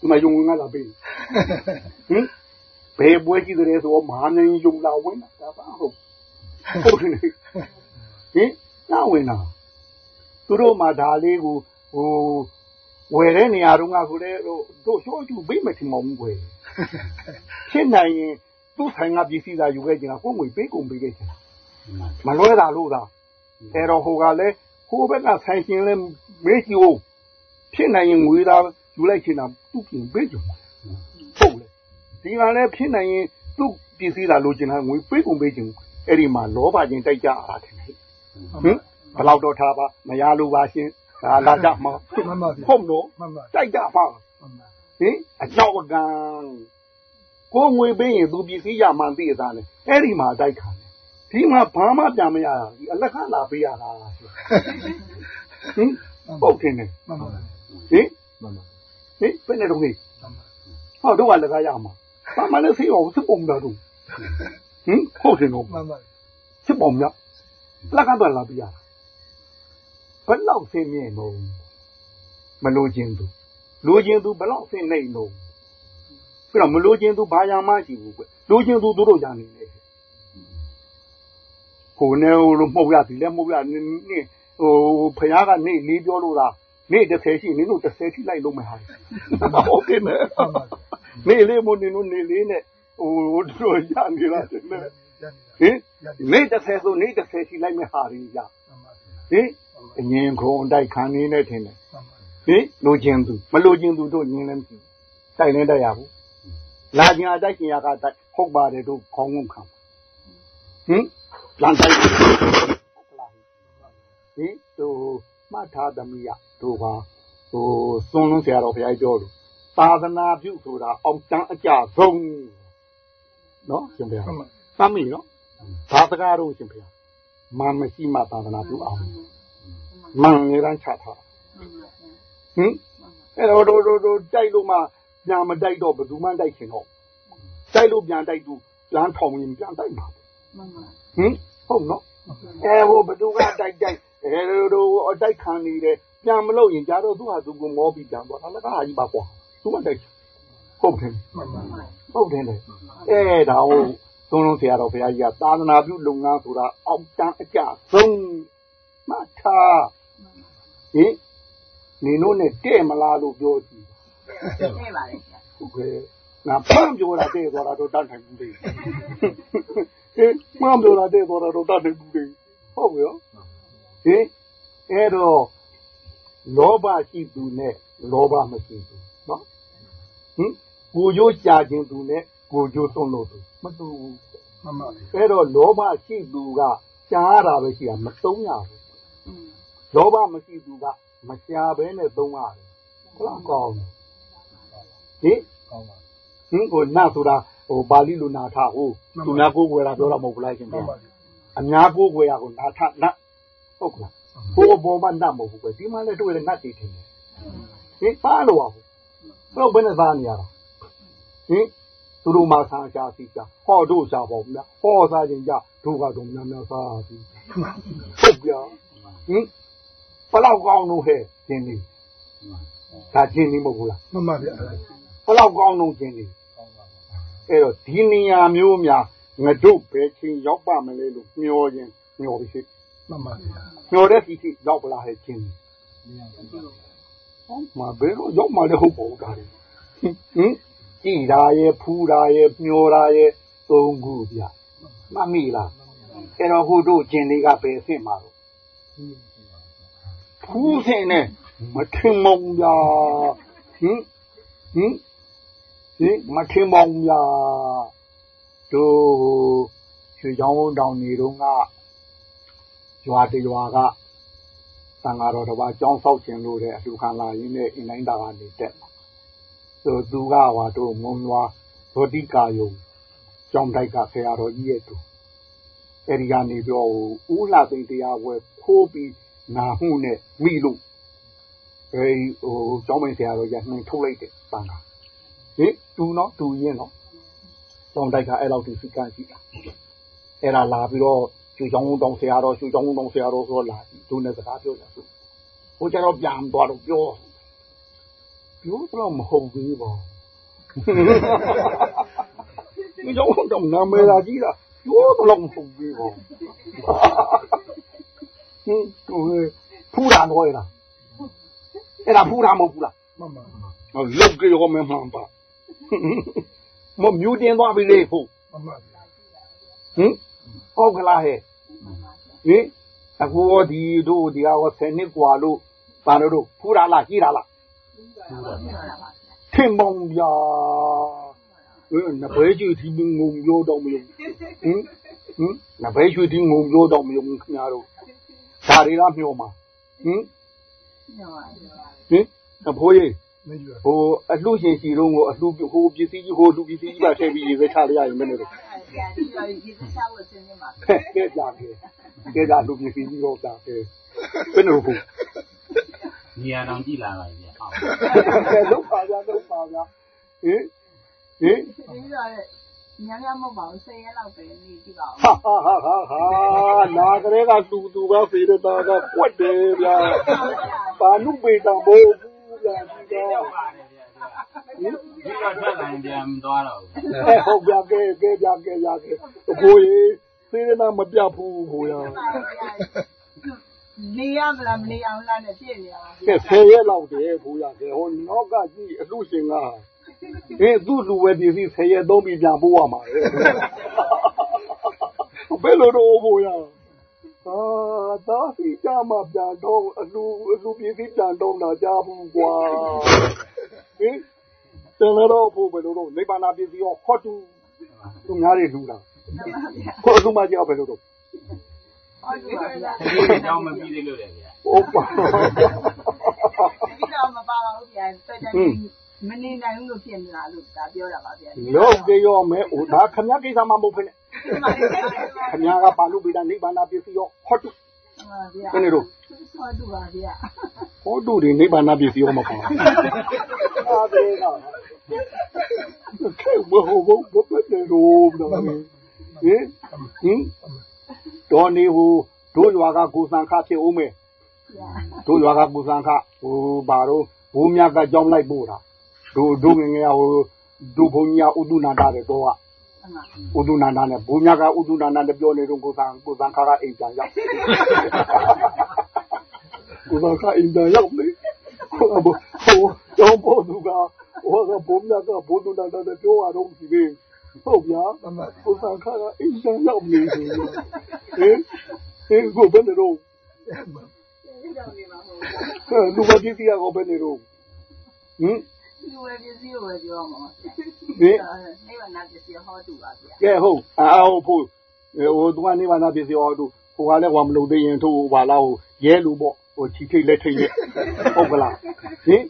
[SPEAKER 2] ဒီမှာယုံဝင်ကလာပေးဟင်ဘယ်ပွဲကြည့်တယ်ဆိုတော့မဟာမြိုင်ယုံလာဝင်တာဒါပါဟုတ်ဟုတ်တယ်ဟင်နာဝင်တာသူတို့မှဒါလေးကိုဟိုဝယ်တဲ့နေရာတော့ငါဆိုတဲ့ဟိုတို့ရှော့ကျူပေးမယ်ထင်မဘူးကွယ်ရှင်းနိုင်ရင်သူ့ဆိုင်ကပစ္စည်းသာယူခဲ့ကြတာကိုယ်ငွေပေးကုန်ပေးခဲ့ချင် မလွဲတာလို့သာအဲ့တော့ဟိုကလည်းဟိုဘက်ကဆိုင်ရှင်လဲမေးကြည့်ဦးဖြစ်နိုင်ရင်ငွေသာယူလိုက်ချင်တာသူ့ပြင်ပေးကြမှာဟုတ်လေဒီကလည်းဖြစ်နိုင်ရင်သူ့ပစ္စည်းသာလိုချင်တာငွေပေးကုန်ပေးချင်အဲ့ဒီမှာလောဘချင်းတိုက်ကြတာတယ်ဟင်ဘယ်တော့တော့ထားပါမရလို့ပါရှင်ဒါလာကြမှာ
[SPEAKER 3] မှန်ပါ
[SPEAKER 2] ဟုတ်နော်
[SPEAKER 3] မှန်ပါ
[SPEAKER 2] တိုက်ကြပါ
[SPEAKER 3] မှန်ပါ
[SPEAKER 2] ဟင်အကြောက်အကံကိုယ်ငွေပေးရင်သူပစ္စည်းရမှန်သိရသားလေအဲ့ဒီမှာတိုက်ခံတယ် ဒီမှာဘာမှပြန်မရတာဒီအလကားလာပေးရတာဟင်ဟုတ်တယ်နဲ့
[SPEAKER 3] မှန်ပါ
[SPEAKER 2] ဟင်
[SPEAKER 3] မှန်ပါ
[SPEAKER 2] ဟင်ဘယ်နဲ့တော့နေဟောတော့ကလည်းကားရမှာဘာမှလည်းသိအောင်စပုံတာတို့ဟင်ဟုတ်တယ်နော်
[SPEAKER 3] မှန်ပါ
[SPEAKER 2] စပုံမြလက်ကတော့လာပြရဘယ်လောက်ဆင်းမြင့်တော့မလို့ခြင်းသူလိုခြင်းသူဘယ်လောက်ဆင်းနေတော့ပြီးတော့မလိုခြင်းသူဘာရမှရှိဘူးကွလိုခြင်းသူတို့ရနေတယ် ဟိုနေဟိုလိုမှုတ်ရဒီလည်းမှုတ်ရနေဟိုဖခင်ကနေလေးပြောလို့လားနေ30ရှိနင်တို့30ထိလိုက်လို့မဟာဟုတ်ကဲ့နဲ့နေလေးမနေလို့နေလေးနဲ့ဟိုတို့ရနေလားတဲ့ဟင်နေ30ဆိုနေ30ထိလိုက်မဟာရီရဟင်အငင်းခုံတိုက်ခံနေနဲ့ထင်တယ်ဟင်လိုချင်သူမလိုချင်သူတို့ညင်းလည်းမရှိတိုက်လည်းတိုက်ရဘူးလာကျင်အတိုက်ကျင်ရကတိုက်ဟုတ်ပါတယ်တို့ခေါင်းငုံခံဟင် လန်တိုက်ဟင်တို့မှတ်ထားသမီးရတို့ပါဟိုစွန်းလုံးဆရာတော်ဘုရားပြောလို့သာသနာပြုဆိုတာအောင်တန်းအကြဆုံးနော်ရှင်ဘုရားသမ်းမိနော်ဘာစကားတို့ရှင်ဘုရားမမရှိမှသာသနာပြုအောင်မန်ရန်ချထားဟင်အဲ့တော့တို့တို့တို့တိုက်လို့မှညာမတိုက်တော့ဘယ်သူမှတိုက်ခင်တော့တိုက်လို့ပြန်တိုက်သူလမ်းထောင်ရင်ပြန်တိုက်မှာ ဟင်ဟုတ်နော်အဲဟိုဘသူကတိုက်တိုက်အဲတို့အတိုက်ခံနေတယ်ပြန်မလို့ရင်ကြတော့သူ့ဟာသူကိုမောပြီးပြန်သွားတာလည်းကဟာကြီးပါကွာသူမှတိုက်ဟုတ်တယ်ဟုတ်တယ်လေအဲဒါဟိုသုံးလုံးဆရာတော်ဘုရားကြီးကသာသနာပြုလုပ်ငန်းဆိုတာအောက်တန်းအကျဆုံးမှတ်ထားဟင်နေတို့နဲ့တဲ့မလားလို့ပြောကြည့်
[SPEAKER 6] တဲ့ပါလေ
[SPEAKER 2] ဟုတ်ကဲ့ငါဖမ်းပြောတာတဲ့သွားတာတော့တတ်နိုင်ဘူးလေ ဟင်မှန်ပြောတာတဲ့သွားတာတော့တတ်နိုင်ဘူးလေဟုတ်ပြီရောဟင်အဲ့တော့လောဘရှိသူနဲ့လောဘမရှိသူနော်ဟင်ကိုကျိုးကြာခြင်းသူနဲ့ကိုကျိုးဆုံးလို့သူမတူဘူး
[SPEAKER 3] မှန်ပါ
[SPEAKER 2] အဲ့တော့လောဘရှိသူကရှားတာပဲရှိတာမသုံးရဘူးလောဘမရှိသူကမရှားဘဲနဲ့သုံးရတယ်ဘလောက်ကောင်းဟင်ကောင်းပါဟင်ကိုနာဆိုတာ ဟိုပါဠိလိုနာထဟိုသူများကိုယ်ွယ်တာပြောတာမဟုတ်ဘူးလားရှင်ဗျာအများကိုယ်ွယ်ရကိုနာထနတ်ဟုတ်ကလားဟိုဘောမနတ်မဟုတ်ဘူးပဲဒီမှလည်းတွေ့တယ်နတ်တွေထင်တယ်ဟင်ပါလို့အောင်ဘယ်ဘယ်နဲ့သားနေရတာဟင်သူတို့မှဆန်းရှားစီကြဟောတို့ရှားပေါ့ဗျာဟောစားခြင်းကြတို့ကတော့များများစားပြီဟုတ်ဗျာဟင်ဘလောက်ကောင်းလို့ဟဲ့ရှင်လေးဒါချင်းနေမဟုတ်ဘူးလား
[SPEAKER 3] မှန်ပါဗျာ
[SPEAKER 2] ဘလောက်ကောင်းလို့ချင်းလေး အဲ့တော့ဒီနေရာမျိုးများငါတို့ပဲချင်းရောက်ပါမလဲလို့မျောခြင်းမျောပြီးရှိ
[SPEAKER 3] မှန်ပါဗျာ
[SPEAKER 2] မျောတဲ့စီစီရောက်ပလားဟဲ့ချင်းဟောမဘယ်တော့ရောက်မှလည်းဟုတ်ပါဘူးဒါလေးဟင်ကြည်တာရဲ့ဖူးတာရဲ့မျောတာရဲ့သုံးခုဗျမှတ်မိလားအဲ့တော့ဟိုတို့ကျင်လေးကပဲအဆင့်မှာတော့ဖူးစင်နဲ့မထင်မုံဗျာဟင်ဟင် ဟင်မထင်မုံဗျာတို့ရွှေချောင်းတောင်နေတော့ကရွာတရွာကသံဃာတော်တစ်ပါးကျောင်းဆောက်ခြင်းလို့တဲ့အလှခံလာရင်းနဲ့အင်းတိုင်းတာကနေတက်ဆိုသူကဟွာတို့မုံရွာဗောတိကာယုံကျောင်းတိုက်ကဆရာတော်ကြီးရဲ့သူအဲဒီကနေပြောဦးလှသိတရားဝဲခိုးပြီးနာမှုနဲ့မိလို့အဲဒီဟိုကျောင်းမင်းဆရာတော်ကြီးနှင်ထုတ်လိုက်တယ်ပန်းတာ ဟင်တူနော်တူရင်နော်ကျောင်းတိုက်ကအဲ့လောက်ထိစိတ်ကန်းရှိတာအဲ့ဒါလာပြီးတော့ရွှေချောင်းတောင်ဆရာတော်ရွှေချောင်းတောင်ဆရာတော်ဆိုလာသူနဲ့စကားပြောကြဆိုဟိုကျတော့ပြန်သွားတော့ပြောပြောတော့မဟုတ်သေးပါဘူးကျောင်းတောင်နာမည်လာကြည့်တာပြောတော့မဟုတ်သေးပါဘူးဟင်ဟိုဖူးတာတော့ရတာအဲ့ဒါဖူးတာမဟုတ်ဘူးလား
[SPEAKER 3] မှန်ပါ
[SPEAKER 2] ဟောလုတ်ကြောမမှန်ပါ မမျိုးတင်သွားပြီလေဖို့
[SPEAKER 3] မှန်ပါဟ
[SPEAKER 2] င်ဟုတ်ကလားဟဲ့ဟင်အခုဒီတို့ဒီဟာ10နှစ်กว่าလို့ပါလို့ဖူးတာလားကြီးတာလားထင်မောင်ဗျာဟင်နဘဲကျွေတီငုံပြောတော့မလို့ဟင်ဟင်နဘဲကျွေတီငုံပြောတော့မလို့ခင်ဗျားတို့ဒါတွေကမျောမှာဟင်ဟင်အဖိုးကြီး ဟိုအလှရှင်စီတော့ကိုအလှဟိုပစ္စည်းကြီးဟိုလူပစ္စည်းကြီးပါထည့်ပြီးရေပဲချလိုက်ရရင်မင်းတို့ကဲကြတယ်ကဲကြလူပစ္စည်းကြီးတော့တာကဲဘယ်လိုဟုတ်ဟ
[SPEAKER 5] နေရာတော်ကြည့်လာပါဗျာဟုတ်
[SPEAKER 2] ကဲလုံးပါဗျာလုံးပါဗျာဟင်ဟင်
[SPEAKER 6] ဒီလိုလေညညမဟုတ်ပါဘူး10ရက်လောက်ပဲနေကြည့်ပါဦး
[SPEAKER 2] ဟာဟာဟာဟာဟာနာကလေးကတူတူပဲဖေးတာကကွက်တယ်ဗျာဘာနုပေတံဘိုးဘူး ဗျာဒီတော့
[SPEAKER 5] ပါတယ်ဗျာဒီတော့ထွက်လာရင်ပြန်မသွားတော့ဘူး
[SPEAKER 2] အဲဟုတ်ဗျာကဲကဲဗျာကဲဗျာကဲဘိုးကြီးဖေးနာမပြဘူးဘိုးရ
[SPEAKER 6] နေရမလားမနေအောင်လားနဲ့ပြည့်နေရပါ
[SPEAKER 2] ကဲဆယ်ရက်လောက်တည်းဘိုးရကဲဟိုနောက်ကကြည့်အလူရှင်ကဟင်းသူ့လူပဲပြည်စီဆယ်ရက်သုံးပြီးပြန်ပို့ရမှာလေဘယ်လိုတော့ဘိုးရ အာဒါစီကြမှာပြန်တော့အလူအလူပြည်စီပြန်တော့တာကြားဘူးကွာဟင်တယ်တော့ဘိုးဘယ်လိုတော့နိဗ္ဗာန်ပြည်စီရောဟောတူသူများတွေလူတာကိုအလူမကြောက်ဘယ်လိုတော့
[SPEAKER 6] ဟုတ်ကဲ့ပါဗျာ
[SPEAKER 5] ဒီအကြောင်းမပြီးသေးလို့လေဗျာ
[SPEAKER 2] ဟုတ်ပါ
[SPEAKER 6] ဒီတော့မပါပါဘူးဗျာတက်တယ်မနေနိုင်ဘူးလို့ဖြစ်နေတာလို့ဒါပြောတာပါဗျာ
[SPEAKER 2] လုံးကြရောမဲဟိုဒါခမရကိစ္စမှမဟုတ်ဖ ೇನೆ ခမရကပါလို့ပိတာနိဗ္ဗာန်ပစ္စည်းရောဟောတု
[SPEAKER 6] ပါဗျာ
[SPEAKER 2] ဘယ်နေတော့
[SPEAKER 6] ဆောတူပါဗျာ
[SPEAKER 2] ဟောတုဒီနိဗ္ဗာန်ပစ္စည်းရောမပါဟာတယ်ကခဲဘဟိုဘဘဘတဲ့ရောဒါဟင်ဟင်တော်နေဟိုတို့ရွာကကိုစံခဖြစ်ဦးမယ်တို့ရွာကကိုစံခဟိုဘာတော့ဘိုးမြတ်ကကြောင်းလိုက်ပို့တာတို့တို့ငငယ်ဟိုတို့ဘုံညာဥဒုနာတာတဲ့တော့ ဥဒုနာနာနဲ့ဘုံညာကဥဒုနာနာနဲ့ပြောနေတော့ကိုသံကိုသံခါကအိမ်ပြန်ရောက်ကိုသံခါအိမ်ပြန်ရောက်လေဟိုဟိုကျောင်းပေါ်သူကဟိုကဘုံညာကဘုဒုနာနာနဲ့ပြောရတော့ဒီပဲဟုတ်ဗျာကိုသံခါကအိမ်ပြန်ရောက်နေတယ်ဟင်ဟင်ကိုဘယ်နေတော့
[SPEAKER 6] ဒီတော့နေမှာဟုတ်
[SPEAKER 2] လူမကြီးတရားကိုဘယ်နေတော့ဟင်
[SPEAKER 6] လူဝယ်ပစ္စည်းကိုပဲပြောမှာပါ
[SPEAKER 2] ဟင်
[SPEAKER 6] နိဗ္ဗာန်ပစ္စည်းဟောတူပါဗျာ
[SPEAKER 2] ကဲဟုတ်အာဟုတ်ဖို့ဟိုသူကနေပါနာပစ္စည်းဟောသူဟိုကလည်းဟောမလို့သိရင်သူ့ဘာလားဟိုရဲလူပေါ့ဟိုချီထိတ်လက်ထိတ်လက်ဟုတ်ကလားဟင်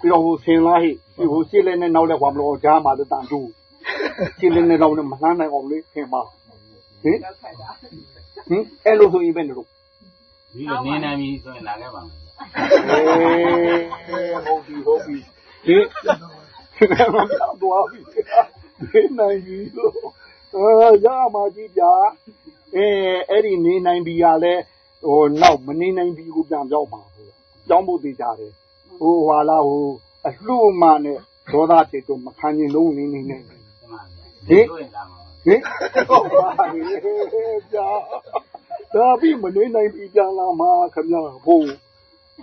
[SPEAKER 2] ပြီးတော့ဟိုဆင်လားဟိဟိုရှေ့လက်နဲ့နောက်လက်ဟောမလို့ကြားမှာတန်တူရှေ့လက်နဲ့နောက်နဲ့မနှမ်းနိုင်အောင်လေခင်ပါဟင်
[SPEAKER 6] ရောက်ခက်တာ
[SPEAKER 2] ဟင်အဲ့လိုဆိုရင်ပဲနေတော့
[SPEAKER 5] ဒီလိုနေနိုင်ပြီဆိုရင်လာခဲ့ပါမယ်
[SPEAKER 2] အေးဟုတ်ပြီဟုတ်ပြီ ဟင်မတော့ပြီနေနိုင်ပြီလို့အာရမှာကြီးပြအဲအဲ့ဒီနေနိုင်ပြီကလည်းဟိုနောက်မနေနိုင်ပြီကိုပြန်ပြောင်းပါဘူးကြောင်းဖို့သေးကြတယ်ဟိုဟာလာဟိုအလှမှနဲ့ဒေါသဖြစ်တော့မခံရင်လုံးနေနေနေ
[SPEAKER 5] ဒီမှာဗျာတို့ရင်လာမှာ
[SPEAKER 2] ဟင်ဟုတ်ပါပြီကြာဒါပြီးမနေနိုင်ပြီပြန်လာမှာခင်ဗျာဟို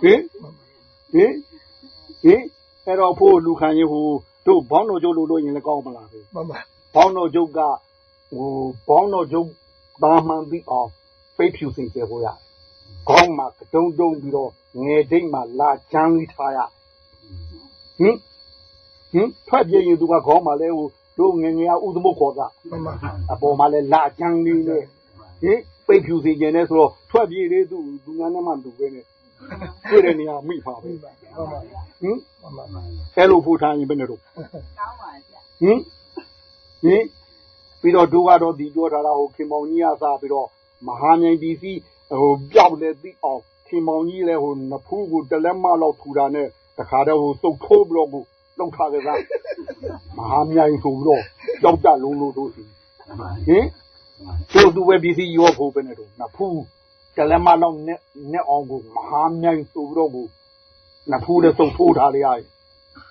[SPEAKER 2] ဟင်ဟင်ဟင် အဲ့တော့ဖို့လူခံရင်ဟိုတို့ဘောင်းတော်ကျုပ်လို့လို့ရင်လည်းကောင်းမလားပဲ
[SPEAKER 3] မှန်ပါ
[SPEAKER 2] ဘောင်းတော်ကျုပ်ကဟိုဘောင်းတော်ကျုပ်တာမှန်ပြီးအောင်ဖိတ်ဖြူစင်ကျေကိုရခေါင်းမှာတုံတုံပြီးတော့ငယ်ဒိတ်မှာလာချမ်းလေးထားရဟင်ဟင်ထွက်ပြေးရင်သူကခေါင်းမှာလဲဟိုတို့ငယ်ငယ်ကဥသမုတ်ခေါ်တာ
[SPEAKER 3] မှန်ပါ
[SPEAKER 2] အပေါ်မှာလဲလာချမ်းလေးနဲ့ဟင်ပိတ်ဖြူစင်ကျင်နေဆိုတော့ထွက်ပြေးလေးသူသူငန်းနဲ့မှသူပဲနဲ့ တွေ့တဲ့နေရာမိပါပဲ
[SPEAKER 3] မှန်ပါမှန်ပါ
[SPEAKER 2] ဟင်
[SPEAKER 3] မှန်ပါ
[SPEAKER 2] အဲ့လိုဖူထားရင်ဘယ်နဲ့တော့
[SPEAKER 6] ကောင်းပါဗျာ
[SPEAKER 2] ဟင်ဟင်ပြီးတော့ဒုကတော့ဒီပြောထားတာဟိုခင်မောင်ကြီးကစားပြီးတော့မဟာမြိုင်ဒီစီဟိုပြောက်လေသိအောင်ခင်မောင်ကြီးလည်းဟိုနဖူးကိုတလက်မလောက်ထူတာနဲ့တခါတော့ဟိုစုပ်ထိုးပြီးတော့ကိုလောက်ထားကြတာမဟာမြိုင်ဆိုပြီးတော့ကြောက်ကြလုံးလို့တို့စီဟင်သူသူပဲဒီစီရောဖို့ပဲနဲ့တော့နဖူး တလက်မလောက်နဲ့နဲ့အောင်ကိုမဟာမြိုင်ဆိုပြီးတော့ကိုနဖူးလည်းစုပ်ထိုးထားလိုက်ရတယ်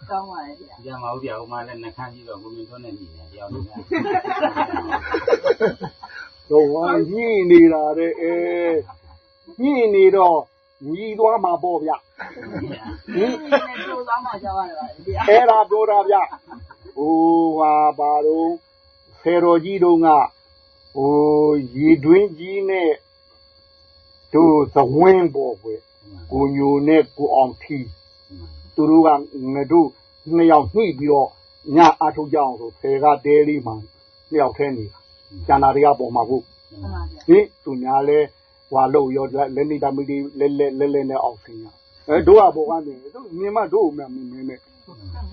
[SPEAKER 6] ကောင်းပါလေဗျာ
[SPEAKER 5] ရမဟုတ်ဗျာဟိုမှာလည်းနှခမ်းကြည့်တော့ကိုမြင့်ထွန်းနေနေတယ်ရောက်နေတယ်
[SPEAKER 2] တော့ဝိုင်းညင်းနေတာတဲ့အဲညင်းနေတော့ညီသွားမှာပေါ့ဗျဟင်
[SPEAKER 6] ဒီနေ့ကျိုးသွားမှကြောက်ရတယ်ပါဗျာ
[SPEAKER 2] အဲ့ဒါပြောတာဗျဟိုဟာဘာတော့ဖေတော်ကြီးတို့ကဟိုရေတွင်းကြီးနဲ့ တို့သဝင်းပေါ်ကွယ်ကိုညိုနဲ့ကိုအောင်ထီသူတို့ကငါတို့နှစ်ယောက်ညှိပြီးတော့ညအထုတ်ကြအောင်ဆိုဖေကတဲလေးမှနှစ်ယောက်ထဲနေတာကျန်တာတွေကပေါ်မှာကို
[SPEAKER 6] မှန်ပါဗျာ
[SPEAKER 2] ဟင်သူများလဲဟွာလို့ရောလက်နေတာမီဒီလဲလဲလဲလဲနဲ့အောင်ဆင်းရအဲတို့ကဘောကနေသူမြင်မတို့မှမင်းမင်းနဲ့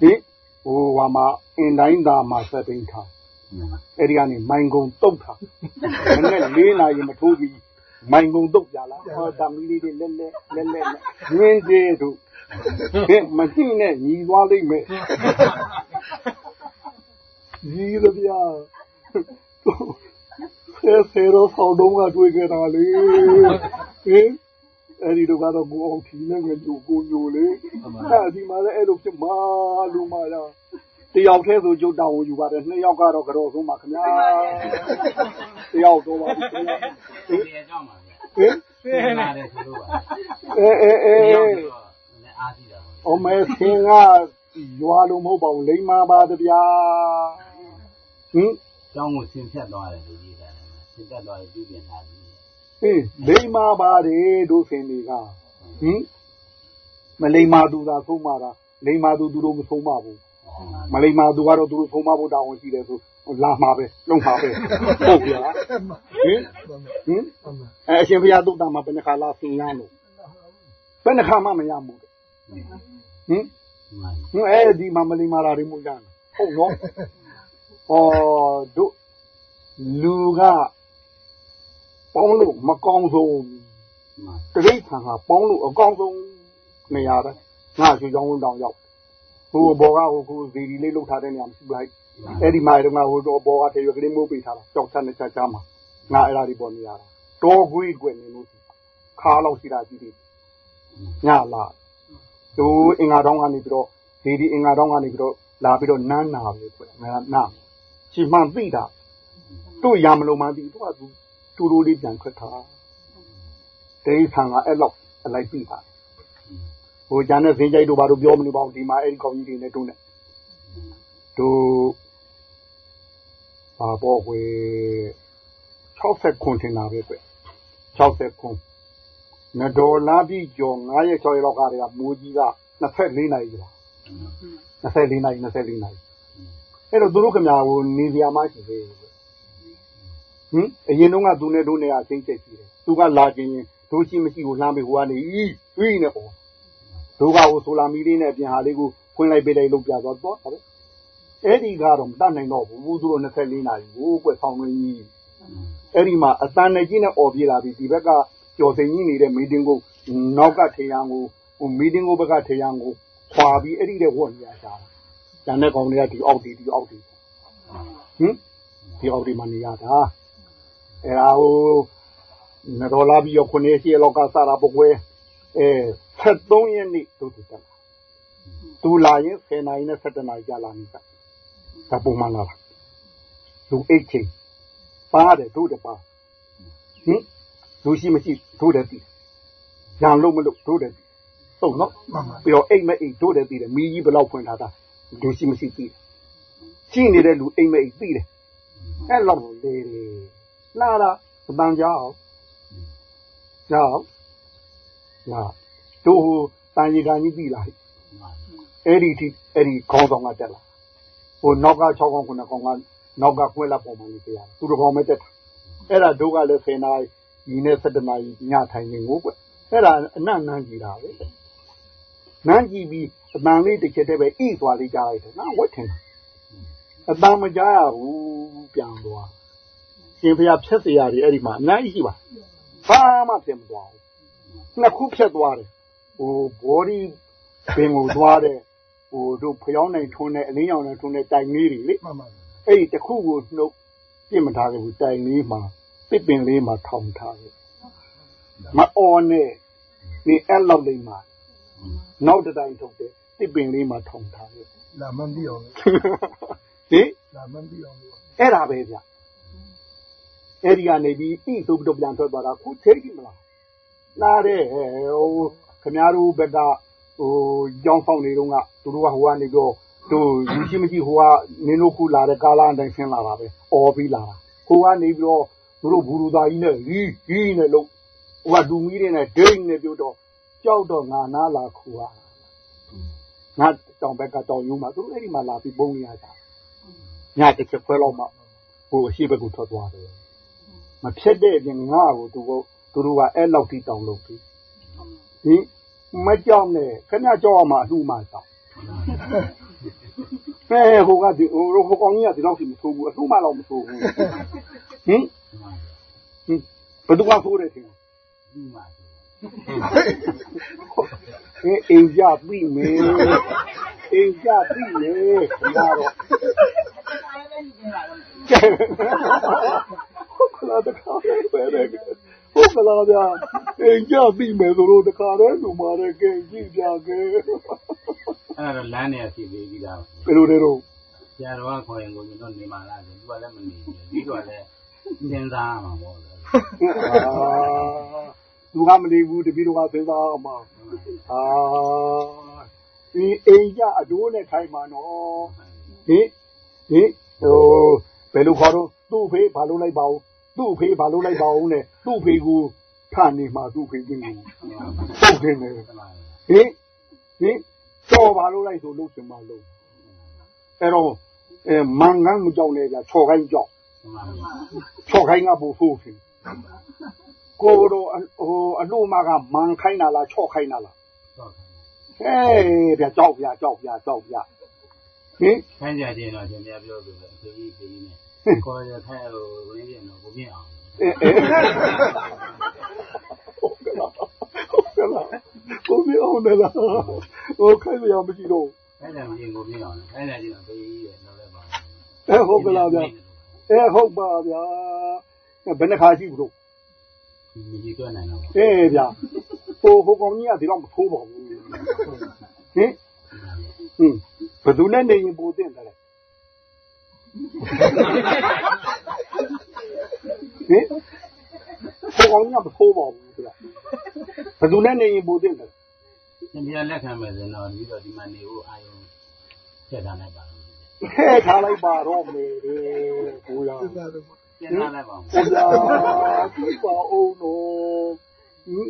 [SPEAKER 2] ဟင်ဟိုဟွာမှာအင်တိုင်းသာမှာစက်သိန်းထားအဲ့ဒီကနေမိုင်ကုံတုတ်ထားမနဲ့လေးနာရီမထိုးပြီး မိုင်ကုံတုတ်ကြလားဟောဒါမီလီတွေလဲလဲလဲလဲနဲ့ငင်းသေးတို့ဟင်မနှိမ့်နဲ့ညီသွားလိမ့်မယ်ညီရဗျာဆယ်ဆယ်တော့ဆောင်းတော့ကတွေ့ကြတာလေဟင်အဲ့ဒီတော့ကတော့ကိုအောင်ထီနဲ့ငါတို့ကိုညိုလေအဲ့ဒီမှာလည်းအဲ့လိုဖြစ်မှာလူမာလား တယောက်တည်းဆိုကြုတ်တောင်းယူပါတယ်နှစ်ယောက်ကတော့ကြောဆုံးပါခင်ဗျာတယောက်တော့ပါခင်ဗျာဟင်
[SPEAKER 5] ဒီအကြောင်းပါဗျာ
[SPEAKER 2] ဟင်
[SPEAKER 5] ဆင်းလာတယ်ဆိုလို့ပါ
[SPEAKER 2] အဲအဲအဲ
[SPEAKER 5] တယောက်တော့လည်းအားရှိတာပါ
[SPEAKER 2] အမေဆင်းကရွာလုံးမဟုတ်ပါဘူးလိမ္မာပါတဗျာဟင်
[SPEAKER 5] ကျောင်းကိုဆင်းဖြတ်သွားတယ်လူကြီးကလည်းဆင်းဖြတ်သွားရင်ပြည်ပြန်လာပြီ
[SPEAKER 2] ဟင်လိမ္မာပါတယ်တို့ဆင်းတွေကဟင်မလိမ္မာသူသာဆုံးမတာလိမ္မာသူသူတို့မဆုံးမဘူး မလိမ္မာသူကတော့သူတို့ဆုံးမဖို့တောင်းဝင်ရှိတယ်ဆိုလာမှာပဲလုံးမှာပဲဟုတ်ဗျာဟင်ဟင်အဲအရှင်ဘုရားတုတ်တာမှာဘယ်နှခါလာဆင်းရလို့ဘယ်နှခါမှမရဘူးဟင်
[SPEAKER 5] မှန်
[SPEAKER 2] ဟင်းအဲဒီမှာမလီမာလာတွေမှုကြတယ်ဟုတ်နော်ဟောတို့လူကပေါင်းလို့မကောင်းဆုံး
[SPEAKER 5] မှန်
[SPEAKER 2] တရိတ်ဆန်ကပေါင်းလို့အကောင်းဆုံးနေရာပဲငါရွှေချောင်းဝင်းတောင်ရောက် ဟိုဘောကဟိုကိုဇီဒီလေးလောက်ထားတဲ့နေရာမရှိလိုက်အဲ့ဒီမှာတော့ငါဟိုတော့ဘောကတရွက်ကလေးမိုးပေးထားတာကြောက်ချနဲ့ချာချာမှာငါအဲ့ဒါဒီပေါ်နေရတာတော်ခွေးကွယ်နေလို့ခါလောက်ရှိတာကြည့်တယ်ညလာသူအင်္ဂါတောင်းကနေပြီးတော့ဒီဒီအင်္ဂါတောင်းကနေပြီးတော့လာပြီးတော့နန်းနာပဲကွယ်ငါနာချီမှန်သိတာတို့ရမလို့မှန်းသိသူကသူတူတူလေးပြန်ခွက်ထားတိဆန်ကအဲ့လောက်အလိုက်သိတာ ဟိုကျန်တဲ့ဇင်းကြိုက်တို့ဘာတို့ပြောမလို့ပါဘူးဒီမှာအဲ့ဒီကောင်းကြီးတွေနဲ့တုံးတယ်တို့ဘာပေါ်ဝေ60ခွန်ထင်တာပဲကွ60ခွန်နဒေါ်လာပြီးကျော်9ရက်6ရက်လောက်ကတည်းကမိုးကြီးက24နိုင်ပြီလား24နိုင်24နိုင်အဲ့တော့သူတို့ခင်ဗျာကိုနေစရာမရှိသေးဘူးဟင်အရင်တုန်းကသူနဲ့တို့နဲ့အချင်းချက်ရှိတယ်သူကလာခြင်းတို့ရှိမရှိကိုလှမ်းပြီးဟိုကနေဤဤနဲ့ပေါ့ တို့ကဟိုဆိုလာမီလေးနဲ့ပြန်ဟာလေးကိုဖွင့်လိုက်ပေးလိုက်လို့ပြသွားတော့ဟုတ်အဲ့ဒီကတော့မတတ်နိုင်တော့ဘူးသူတို့24နာရီကိုကွယ်ဆောင်ရင်းကြီးအဲ့ဒီမှာအတန်နဲ့ကြီးနဲ့អော်ပြေးလာပြီဒီဘက်ကကျော်စိန်ကြီးနေတဲ့မီတင်းကိုနောက်ကထေရန်ကိုဟိုမီတင်းကိုဘက်ကထေရန်ကိုခွာပြီးအဲ့ဒီတဲ့ဝတ်နေရတာ။ကျန်တဲ့ကောင်တွေကဒီအောက်ဒီဒီအောက်ဒီဟင်ဒီအောက်ဒီမှာနေရတာအဲ့ဒါဟိုနတော်လာပြီးတော့ခုနှစ်ရှိလောက်ကစားတာပုတ်ွဲအဲ 73ရက်နေ့တို့တူတက်လာသူလာရင်10နာရီနဲ့17နာရီကြာလာနေတာဒါပုံမှန်လာတာလူအိတ်ချင်းပါတယ်တို့တပါဟင်လူရှိမရှိတို့တည်းတည်ရံလို့မလို့တို့တည်းတည်ဟုတ်နော်
[SPEAKER 3] မှန်ပါ
[SPEAKER 2] ပြီးတော့အိမ်မအိမ်တို့တည်းတည်တယ်မိကြီးဘယ်လောက်ဖွင့်ထားတာလူရှိမရှိတည်ရှိနေတဲ့လူအိမ်မအိမ်တည်တယ်အဲ့လောက်လေလေလာလာအတန်ကြောက်ကြောက်လာ တို့ဟိုတန်ရီကန်ကြီးပြီးလာဟဲ့အဲ့ဒီအဲ့ဒီခေါင်းဆောင်ကတက်လာဟိုနောက်က6ခေါင်း9ခေါင်းကနောက်ကခွဲလာပုံမှန်နေတရားသူတော်ကောင်ပဲတက်တာအဲ့ဒါတို့ကလည်း10နာရီဒီနေ့7နာရီညထိုင်နေကိုကွအဲ့ဒါအနံ့နန်းကြည့်တာပဲနန်းကြည့်ပြီးအတန်လေးတစ်ချက်တည်းပဲဣသွားလေးကြားလိုက်တယ်နော်ဝတ်ထင်အတန်မကြားရဘူးပြန်သွားရှင်ဖျားဖြတ်စရာတွေအဲ့ဒီမှာအများကြီးရှိပါဘာမှပြင်မသွားဘူးနှစ်ခုဖြတ်သွားတယ် ဟို body ပင်ကိုသွားတယ်ဟိုတို့ဖျောင်းနိုင်ထွန်းတဲ့အလင်းရောင်နဲ့ထွန်းတဲ့တိုင်လေးတွေလေ
[SPEAKER 3] မှန်ပါ
[SPEAKER 2] အဲ့ဒီတစ်ခုကိုနှုတ်ပြစ်မထားခဲ့ဘူးတိုင်လေးမှာပစ်ပင်လေးမှာထောင်ထားခဲ့မအော်နဲ့ဒီအဲ့လောက်လေးမှာနောက်တစ်တိုင်းထုတ်တယ်ပစ်ပင်လေးမှာထောင်ထားခဲ့
[SPEAKER 3] လာမန်ပြီးအောင်
[SPEAKER 2] ဟင်
[SPEAKER 3] လာမန်ပြီးအောင်
[SPEAKER 2] အဲ့ဒါပဲဗျအဲ့ဒီကနေပြီးဣဆိုပြီးတော့ပြန်ထွက်သွားတာခုချိန်ကြည့်မလားလာတဲ့ဟို ခင်ဗျားတို့ဘက်ကဟိုကြောင်းဆောင်နေတော့ကသူတို့ကဟိုကနေတော့တို့ယူရှိမရှိဟိုကနင်းတို့ခုလာတဲ့ကာလာအတိုင်းဆင်းလာတာပဲអော်ပြီးလာတာဟိုကနေပြီးတော့သူတို့ဘူရူသားကြီးနဲ့ဟီးဟီးနဲ့လို့ဟိုကဒူမီတွေနဲ့ဒိန်းနဲ့ပြုတ်တော့ကြောက်တော့ငါနားလာခူဟာငါတောင်ဘက်ကတောင်ယူမှာသူတို့အဲ့ဒီမှာလာပြီးပုံနေရတာညတစ်ချက်ခွဲလောက်မှဟိုအရှိဘက်ကိုထွက်သွားတယ်မဖြစ်တဲ့အပြင်ငါ့ကိုသူကသူတို့ကအဲ့လောက်ထိတောင်လုပ်ပြီး ဟင်မကြောက်နဲ့ခဏကြောက်ရမှာအလှမှတောင်ဟဲ့ဟိုကဒီဟိုဟိုကောင်ကြီးကဒီလောက်ထိမဆိုးဘူးအလှမှတော့မဆိုးဘူးဟင်ဟင်ဘယ်သူကဆိုးတယ်ထင်
[SPEAKER 5] ဒီမှာ
[SPEAKER 2] အင်းအိမ်ကြပြီမယ်အိမ်ကြပြီမယ်ခင်ဗျားတော့ဟုတ်ကလားတခါပဲပဲ ဟုတ်ကလားဗျာအိမ်ကြပြီမယ်ဆိုတော့တခါတည်းလူမာတဲ့ကဲကြည့်ကြကဲ
[SPEAKER 5] အဲ့တော့လမ်းနေစီပေးပြီးသား
[SPEAKER 2] ဘယ်လိုလဲတော့
[SPEAKER 5] ဆရာတော်ကခေါ်ရင်ကိုကျွန်တော်နေမှာလားဆိုသူကလည်းမနေဘူးပြီးတော့လည်းစဉ်းစားမှာပေါ့
[SPEAKER 2] သူကမနေဘူးတပည့်တော်ကစဉ်းစားမှာအာဒီအိမ်ကြအတိုးနဲ့ထိုင်မှာနော်ဟင်ဟင်ဟိုဘယ်လိုခေါ်တော့သူ့ဖေးဘာလို့လိုက်ပါဦး သူ့ဖေးဘာလို့လိုက်ပါဦးနဲ့သူ့ဖေးကိုထနေမှာသူ့ဖေးချင်းကိုပုတ်နေတယ်ဟင်ဟင်တော့ဘာလို့လိုက်ဆိုလို့ရှင်မလို့အဲ့တော့အဲမန်ကန်မကြောက်နဲ့ကြာချော်ခိုင်းကြောက်ချော်ခိုင်းကဘူဖူးခင်ကိုတော့ဟိုအလို့မကမန်ခိုင်းတာလားချော့ခိုင်းတာလားဟဲ့ဗျကြောက်ဗျကြောက်ဗျကြောက်ဗျ
[SPEAKER 5] ဟင်ခိုင်းကြခြင်းတော့ရှင်များပြောလို့အဖေကြီးဖေကြီးနဲ့ ခေါ်ရခိုင်းဟိုဝင်းပြင်တော့ကိုမြင့်အောင်အဲအဲ
[SPEAKER 2] ဟုတ်ကလားဟုတ်ကလားကိုမြင့်အောင်လည်းဟိုခိုင်းရမရှိတော့
[SPEAKER 5] ခိုင်းတယ်မြင်ကိုမြင့်အောင်ခိုင်းတယ်ကျတော့ဖေကြီးရဲ့တော့လည်းပါ
[SPEAKER 2] အဲဟုတ်ကလားဗျအဲဟုတ်ပါဗျာဘယ်နှခါရှိဘူးတော့
[SPEAKER 5] မကြည့်တွက်နိုင်တော့
[SPEAKER 2] အေးဗျာဟိုဟိုကောင်ကြီးကဒီတော့မထိုးပါဘူးဟင်ဟင်ဘယ်သူနဲ့နေရင်ပိုတင်တယ်လဲ ဟင်ဟိုကောင်ကြီးကမထိုးပါဘူးဆိုတာဘယ်သူနဲ့နေရင်ပိုတင်တယ်
[SPEAKER 5] ရှင်ပြလက်ခံမယ်ဆိုတော့ဒီတော့ဒီမှာနေဖို့အာယုံထည့်ထားလိုက်ပါ
[SPEAKER 2] ထည့်ထားလိုက်ပါတော့မယ်ဟိုရ
[SPEAKER 5] ပြန်လာလိုက်ပါဦး။
[SPEAKER 2] ဟုတ်လား။ကြည့်ပါဦးနော်။ဟင်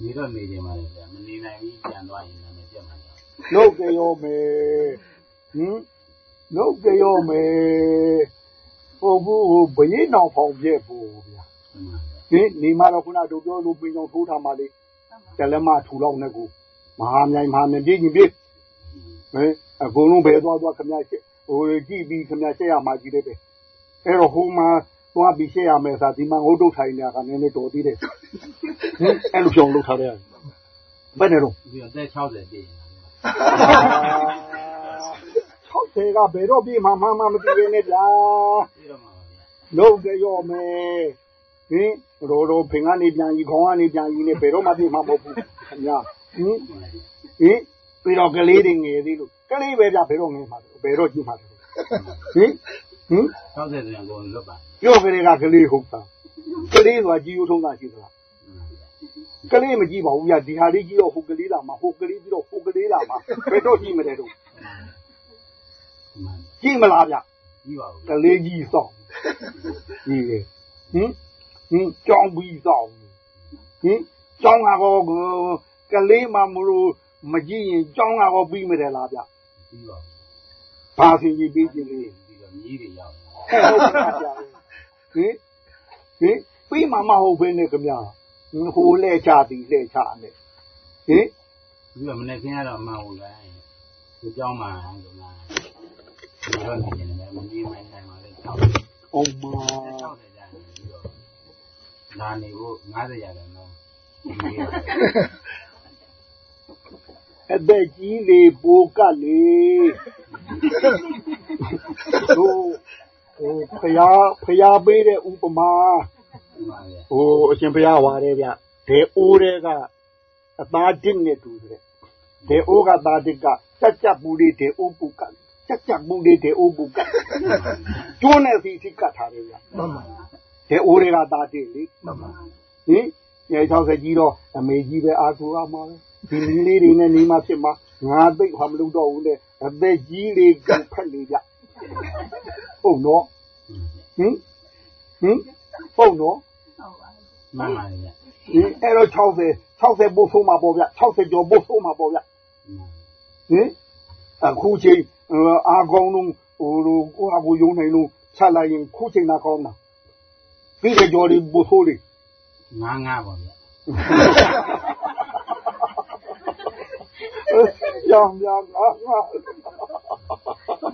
[SPEAKER 5] နေတော့နေကြပါလေဗျာမနေနိုင်ဘူးပြန်သွားရင်လည်းပြတ်မှာ။
[SPEAKER 2] လုတ်ကြရောမယ်။ဟင် လုတ်ကြရောမယ်။ဟိုဘူးဘရင်တော်ဖောင်ပြက်ဖို့ဗျာ။ဟင်နေမှာတော့ခုနတို့ပြောလို့ပင်ကြောင်ထိုးထားမှလေ။တလက်မထူလောက်နဲ့ကိုမဟာမြိုင်မဟာမြိုင်ပြည်ကြီးပြည်ဟင်အကုန်လုံးဘယ်သွားသွားခမရဟိုကြည့်ပြီးခမရရှက်ရမှာကြည့်လိုက်ပဲအဲ့တော့ဟိုမှာသွားပြီးရှက်ရမယ်ဆိုဒီမှာငုတ်တုတ်ထိုင်နေတာကနည်းနည်းတော်သေးတယ်ဟင်အဲ့လိုပြောင်းလုပ်ထားတယ်ဘယ်နဲ့တော့
[SPEAKER 5] ဒီအသက်60ပြည့်
[SPEAKER 2] 60ကဘယ်တော့ပြည့်မှာမှမမသိရနဲ့ဗျာလုံးကြရောမယ်ဟင်ရိုးရိုးဖင်ကနေပြန်ကြီးခေါင်းကနေပြန်ကြီးနဲ့ဘယ်တော့မှပြည့်မှာမဟုတ်ဘူးခင်ဗျာဟင်ဟင်ပြီးတော့ကလေးတွေငယ်သေးလို့ကလေးပဲဗျဘယ်တော့ငယ်မှာဘယ်တော့ကြည့်မှာဟင်
[SPEAKER 5] ဟင်60ဆိုရင်ကိုလွတ်ပါ
[SPEAKER 2] ပြောကလေးကကလေးဟုတ်တာကလေးဆိုတာကြီးရိုးထုံးတာရှိသလားကလေးမကြည့်ပါဘူးဗျဒီဟာလေးကြည့်တော့ဟိုကလေးလာမှာဟိုကလေးပြီးတော့ဟိုကလေးလာမှာဘယ်တော့ကြည့်မလဲတော့ ကြည့်မလားဗျ
[SPEAKER 5] ကြည့်ပါဘူး
[SPEAKER 2] တလေးကြီးဆောင်ကြည့်လေဟင်ဟင်ကြောင်းပြီးဆောင်ဟင်ကြောင်းကတော့ကလေးမှမလို့မကြည့်ရင်ကြောင်းကတော့ပြီးမတယ်လားဗျ
[SPEAKER 5] ပြီးပါ
[SPEAKER 2] ဘာစင်ကြီးပြီးကြည့်လေ
[SPEAKER 5] ပြီးတော့မြည်တွေရောက်
[SPEAKER 2] ဟုတ်ပါဗျာဟင်ဟင်ပြီးမှမဟုတ်ဘဲနဲ့ခင်ဗျာဟိုလဲချသည်လဲချနဲ့ဟင်
[SPEAKER 5] ပြီးတော့မနေ့ကင်းရတော့မှဟုတ်လားဒီကြောင်းမှလို့လား ဒီတော့နေနေတယ်မကြီးမိုင်းဆိုင်ပါလေ
[SPEAKER 2] 6အောင်မ
[SPEAKER 5] 6တယ်ကြာပြီးတော့လာနေဖို့90ရာခိုင်နှုန်း
[SPEAKER 2] အသက်ကြီးလေပိုကတ်လေဟိုဟိုဖရာဖရာပေးတဲ့ဥပမာဟိုအရှင်ဘုရားဝါတယ်ဗျဒေအိုးတဲ့ကအသားတစ်နဲ့တူတယ်ဒေအိုးကသားတစ်ကစက်ချက်ပူလေးဒေအိုးပူကစ က်ချက်ပူလေးဒေအိုးပူကကျွန်းနဲ့စီစီကတ်ထားတယ်ဗျမှန်ပါဒေအိုးတွေကသားတစ်လေမှန်ပါဟင်ည60ကြီးတော့အမေကြီးပဲအာကူရမှာဒီလေးတွေနဲ့နေမှဖြစ်မှာငါသိဟာမလုပ်တော့ဘူးလေအသက်ကြီးလေးကဖက်လေးဗျဟုတ်နော်ဟင်ဟင်ဟုတ်နော်
[SPEAKER 5] မှန်ပါဗျ
[SPEAKER 2] ဟင်အဲ့တော့60 60ပို့ဆုံးမှာပေါ့ဗျ60ကျော်ပို့ဆုံးမှာပေါ့ဗျဟင်အခုချိန် အာကောင်းလုံးဟိုကိုအကူယုံနိုင်လို့ချက်လိုက်ရင်ခုချိန်သာကောင်းတာပြီးတဲ့ကျော်လေးပို့ဆိုးလေး
[SPEAKER 5] ငါးငါးပါဗျ
[SPEAKER 2] ရောင်ရောင်ငါငါ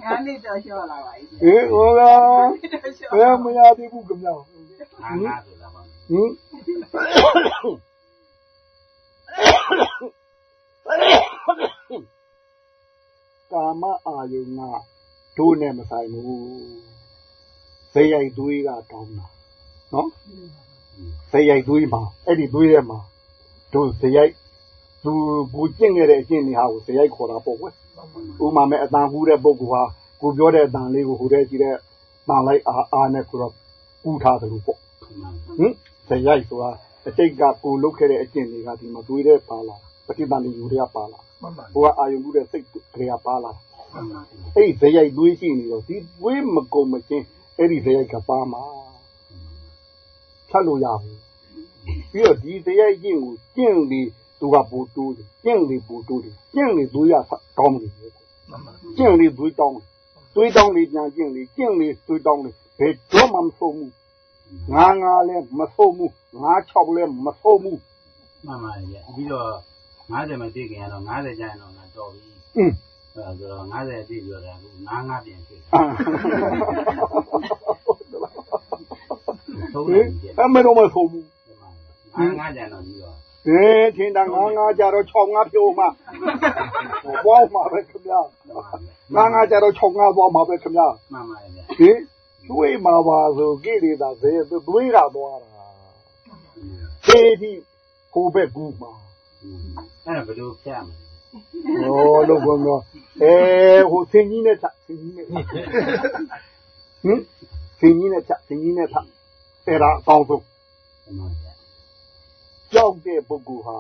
[SPEAKER 6] ငါနေတော့ရှော့လာပါပြီ
[SPEAKER 2] ဟေးဟောလားဘယ်မရသေးဘူးခင်ဗျာငါ
[SPEAKER 5] ငါဆိုတာပါဟ
[SPEAKER 2] င် ကာမအာယုံကတို့နဲ့မဆိုင်ဘူးဇေယိုက်သွေးကတောင်းတာနော်ဇေယိုက်သွေးမှာအဲ့ဒီသွေးထဲမှာတို့ဇေယိုက်သူကိုကျင့်ခဲ့တဲ့အကျင့်တွေဟာကိုဇေယိုက်ခေါ်တာပေါ့ကွယ်ဥမာမဲ့အတန်ဟူးတဲ့ပုဂ္ဂိုလ်ဟာကိုပြောတဲ့အတန်လေးကိုဟိုတဲ့ကြည့်တဲ့တန်လိုက်အားအားနဲ့ကိုတော့ကူထားတယ်လို့ပေါ့ဟင်ဇေယိုက်ဆိုတာအတိတ်ကကိုလုတ်ခဲ့တဲ့အကျင့်တွေကဒီမှာသွေးထဲပါလာပฏิပန်ယူတွေကပါလာ
[SPEAKER 3] မှန်ပါ
[SPEAKER 2] ဘိုးကအာယုံမှုတဲ့စိတ်တွေကပါလာအဲ့ဒီဇယိုက်သွေးရှိနေတော့ဒီသွေးမကုန်မချင်းအဲ့ဒီဇယိုက်ကပါမှာဆက်လို့ရဘူးပြီးတော့ဒီဇယိုက်ချင်းကိုကျင့်ပြီးသူကပူတိုးတယ်ကျင့်ပြီးပူတိုးတယ်ကျင့်ပြီးသွေးရတောင်းတယ်ကျင့်ပြီးသွေးတောင်းတယ်သွေးတောင်းလေးပြန်ကျင့်လေးကျင့်လေးသွေးတောင်းလေးဘယ်တော့မှမဆုံးဘူးငါငါလည်းမဆုံးဘူးငါ၆လည်းမဆုံးဘူး
[SPEAKER 5] မှန်ပါရဲ့ပြီးတော့ 90မသိခင်ကတော့90ကျရင်တော့ငါတော်ပြီ
[SPEAKER 2] อืม
[SPEAKER 5] အဲဆိုတော့90အပြည့်ပြောတာက95ပြန်ဖြစ်
[SPEAKER 2] အာ
[SPEAKER 5] သုံး
[SPEAKER 2] ဟ
[SPEAKER 5] တယ်
[SPEAKER 2] င်
[SPEAKER 5] ပြည့်
[SPEAKER 2] အမေတော့မဆုံးဘူး
[SPEAKER 5] 95ကျန်တော့ပြီးတော့
[SPEAKER 2] ဟင်ထင်တာငါးငါးကြတော့6ငါးဖြိုးမှဘောင်းမှာပဲခင်ဗျာငါးငါးကြတော့6ငါးသွားမှာပဲခင်ဗျာ
[SPEAKER 5] မှန်ပါရဲ့
[SPEAKER 2] ဟင်တွေးမှာပါဆိုကိလေသာဇေတွေးတာသွားတာသေဒီဟိုဘက်ကူမှာ
[SPEAKER 5] အဲ့ဒါဘယ်လိုဖြတ်မလဲ
[SPEAKER 2] ဩလို့ကောတော့အဲဟိုဆင်းကြီးနဲ့ချက်ဆင်းကြီးနဲ့ဟင်ဆင်းကြီးနဲ့ချက်ဆင်းကြီးနဲ့ချက်အဲ့ဒါအကောင်းဆုံး
[SPEAKER 5] မှန်ပါရဲ့
[SPEAKER 2] ကြောက်တဲ့ပုဂ္ဂိုလ်ဟာ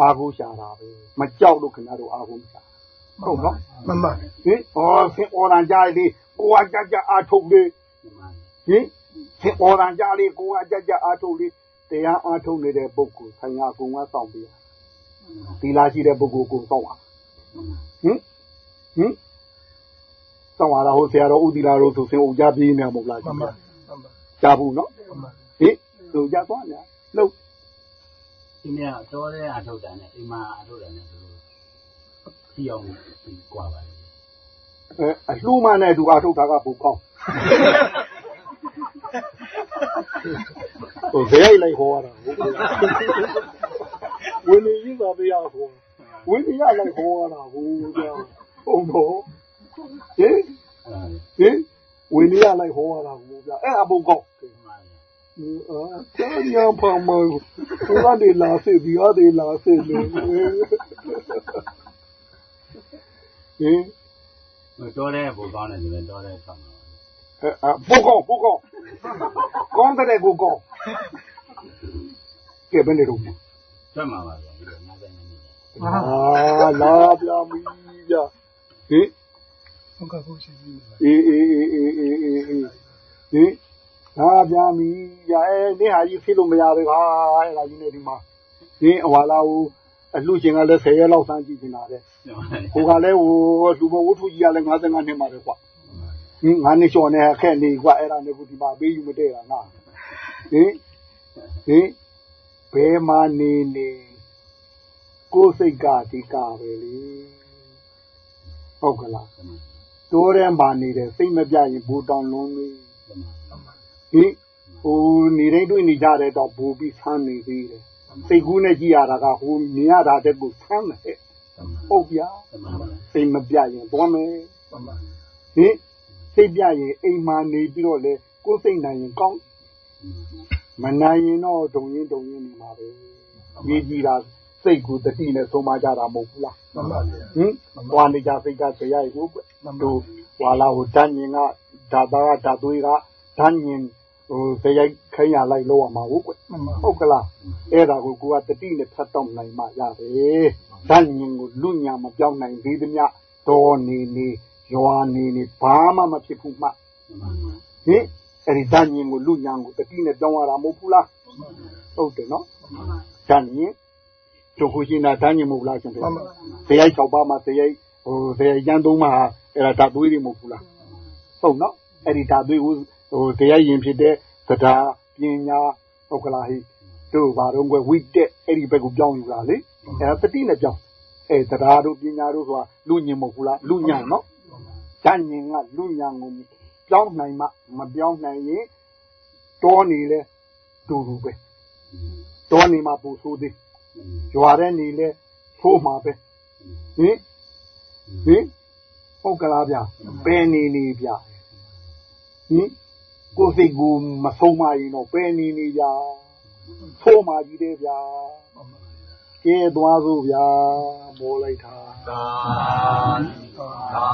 [SPEAKER 2] အာဟုရှာတာပဲမကြောက်လို့ခင်ဗျားတို့အာဟုမရှာဟုတ်နော်
[SPEAKER 3] မှန်ပါ
[SPEAKER 2] ဟင်အော်ဆင်အော်ရန်ကြားလေးကိုကကြကြအားထုတ်လေး
[SPEAKER 5] မှန်ပါရဲ့
[SPEAKER 2] ဟင်ဆင်အော်ရန်ကြားလေးကိုကကြကြအားထုတ်လေးတရားအားထုတ်နေတဲ့ပုဂ္ဂိုလ်ဆိုင်ရာကုံကစောင့်ပြရ သီလရှိတဲ့ပုဂ္ဂိုလ်ကိုစောင့်ပါဟင်ဟင်စောင့်ရတာဟိုဆရာတော်ဥတီလာတို့ဆိုဆင်ဦးကြပြေးနေမှာမဟုတ်လား
[SPEAKER 3] မှန်ပါမှန်ပါ
[SPEAKER 2] ကြားဘူးနော်
[SPEAKER 3] မှန်ပါ
[SPEAKER 2] ဟင်တို့ကြသွားညာလို့
[SPEAKER 5] ဒီနေ့တော့တဲ့အထုတ်တာနဲ့အိမ်မှာအထုတ်တာနဲ့ဆိုလို့ကြည့်အောင်ကြွားပါလေ
[SPEAKER 2] အဲအလှမနဲ့သူအားထုတ်တာကပူကောင်းဟိုဇေယိုက်လိုက်ဟောရတာဟုတ် ဝင်းကြီးသာတရားဟောဝင်းကြီးလိုက်ဟောရတာဟုတ်ကြောင်းဟုတ်တော့ဟင်
[SPEAKER 5] အဲ့ဒါလေ
[SPEAKER 2] ဟင်ဝင်းကြီးလိုက်ဟောရတာဟုတ်ကြောင်းအဲ့အပူကောင်း
[SPEAKER 5] မှန်ပါရဲ့
[SPEAKER 2] အာတာညာဖာမဟိုကနေလာစစ်ဒီကနေလာစစ်လို့ဟင်
[SPEAKER 5] တော့တဲ့ဘူကောင်းတယ်ဆိုရင်တော့တဲ့ဆောင်းပါ
[SPEAKER 2] အပူကောင်းပူကောင်းကောင်းတဲ့ကိုကောင်းကဲဘယ်နေတော့
[SPEAKER 5] ဆွတ်မှာပါဗျာဒီလို90မိနစ်
[SPEAKER 2] အာလာပြမီးပြဟင်
[SPEAKER 3] ဟုတ်ကဲ့ကိုရှိကြီးနေပါ
[SPEAKER 2] အေးအေးအေးအေးအေးအေးအေးဟင်လာပြမီးပြအဲနေဟာကြီးဖြစ်လို့မရဘူးဟာအဲ့ဒါကြီးနေဒီမှာဟင်အဝါလာကိုအလှရှင်ကလည်း10ရက်လောက်စမ်းကြည့်နေတာတဲ့ဟိုကလည်းဟိုလူမဝတ္ထုကြီးကလည်း55နှစ်မှတယ်ကွာဟင်ငါနေလျှော်နေခက်နေကွာအဲ့ဒါနဲ့ခုဒီမှာပေးယူမတဲ့တာငါဟင်ဟင် ဘယ်မှာနေနေကိုယ်စိတ်ကအဓိကပဲလေဟုတ်ကလားတိုးထဲမှာနေတယ်စိတ်မပြရင်ဘူတောင်လုံးလေးဟင်ဟိုနေတိုင်းတွေ့နေကြတဲ့တော့ဘူပြီးဆန်းနေသေးတယ်စိတ်ကူးနဲ့ကြည့်ရတာကဟိုမြင်ရတာတဲ့ကိုဆန်းတယ်ဟုတ်ဗျာစိတ်မပြရင်သွားမယ်
[SPEAKER 3] မှန်ပါ
[SPEAKER 2] ဟင်စိတ်ပြရင်အိမ်မှာနေပြီးတော့လေကိုယ်စိတ်နိုင်ရင်ကောင်း မနိုင်ရင်တော့ဒုံရင်ဒုံရင်နေမှာပဲအရေးကြီးတာစိတ်ကိုတတိနဲ့ဆုံးမကြတာမဟုတ်ဘူးလား
[SPEAKER 3] မှန်ပါဗျာ
[SPEAKER 2] ဟင်သွားနေကြစိတ်ကတရားရုပ်ပဲတို့ဝါလာဟိုဓာညင်ကဓာတာကဓာသွေးကဓာညင်ဟိုတရားခိုင်းရလိုက်လို့ရမှာဟုတ်ကွဟုတ်ကလားအဲ့ဒါကိုကိုကတတိနဲ့ဖတ်တော့နိုင်မှရတယ်ဓာညင်ကိုလူညာမပြောင်းနိုင်သေးသမျှတော်နေနေရွာနေနေဘာမှမဖြစ်ဘူးမှဟင် အဲဒီဓာညင်ကိုလူညာကိုတတိနဲ့ပြောင်းရတာမဟုတ်ဘူးလားဟုတ်တယ်နော်ဓာညင်တို့ဟိုရှင်နာဓာညင်မဟုတ်လားရှင်
[SPEAKER 3] ဘု
[SPEAKER 2] ရားတရား၆ပါးမှာတရားဟိုတရားရန်သုံးပါးဟာအဲ့ဒါဓာသွေးတွေမဟုတ်ဘူးလားဟုတ်နော်အဲ့ဒီဓာသွေးကိုဟိုတရားရင်ဖြစ်တဲ့သဒ္ဓါပညာဟုတ်ကလားဟိတို့ဘာတော့ကွယ်ဝိတက်အဲ့ဒီဘက်ကိုပြောင်းယူလာလေအဲ့ဒါတတိနဲ့ပြောင်းအဲသဒ္ဓါတို့ပညာတို့ဆိုတာလူညင်မဟုတ်ဘူးလားလူညာနော်ဓာညင်ကလူညာကို ပြောင်းနိုင်မှ မပြောင်းနိုင်ရင်တောနေလေတူတူပဲတောနေမှာပူဆိုးသေးရွာတဲ့နေလေထိုးမှာပဲဟင်ဟင်ဟုတ်ကလားဗျဘယ်နေနေဗျဟင်ကိုယ်စိတ်ကိုမဆုံးမရင်တော့ဘယ်နေနေဗျဖိုးမာကြီးတဲ့ဗျကဲသွားစို့ဗျာမောလိုက်တာသာသာ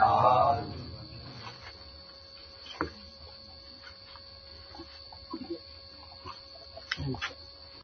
[SPEAKER 2] သာ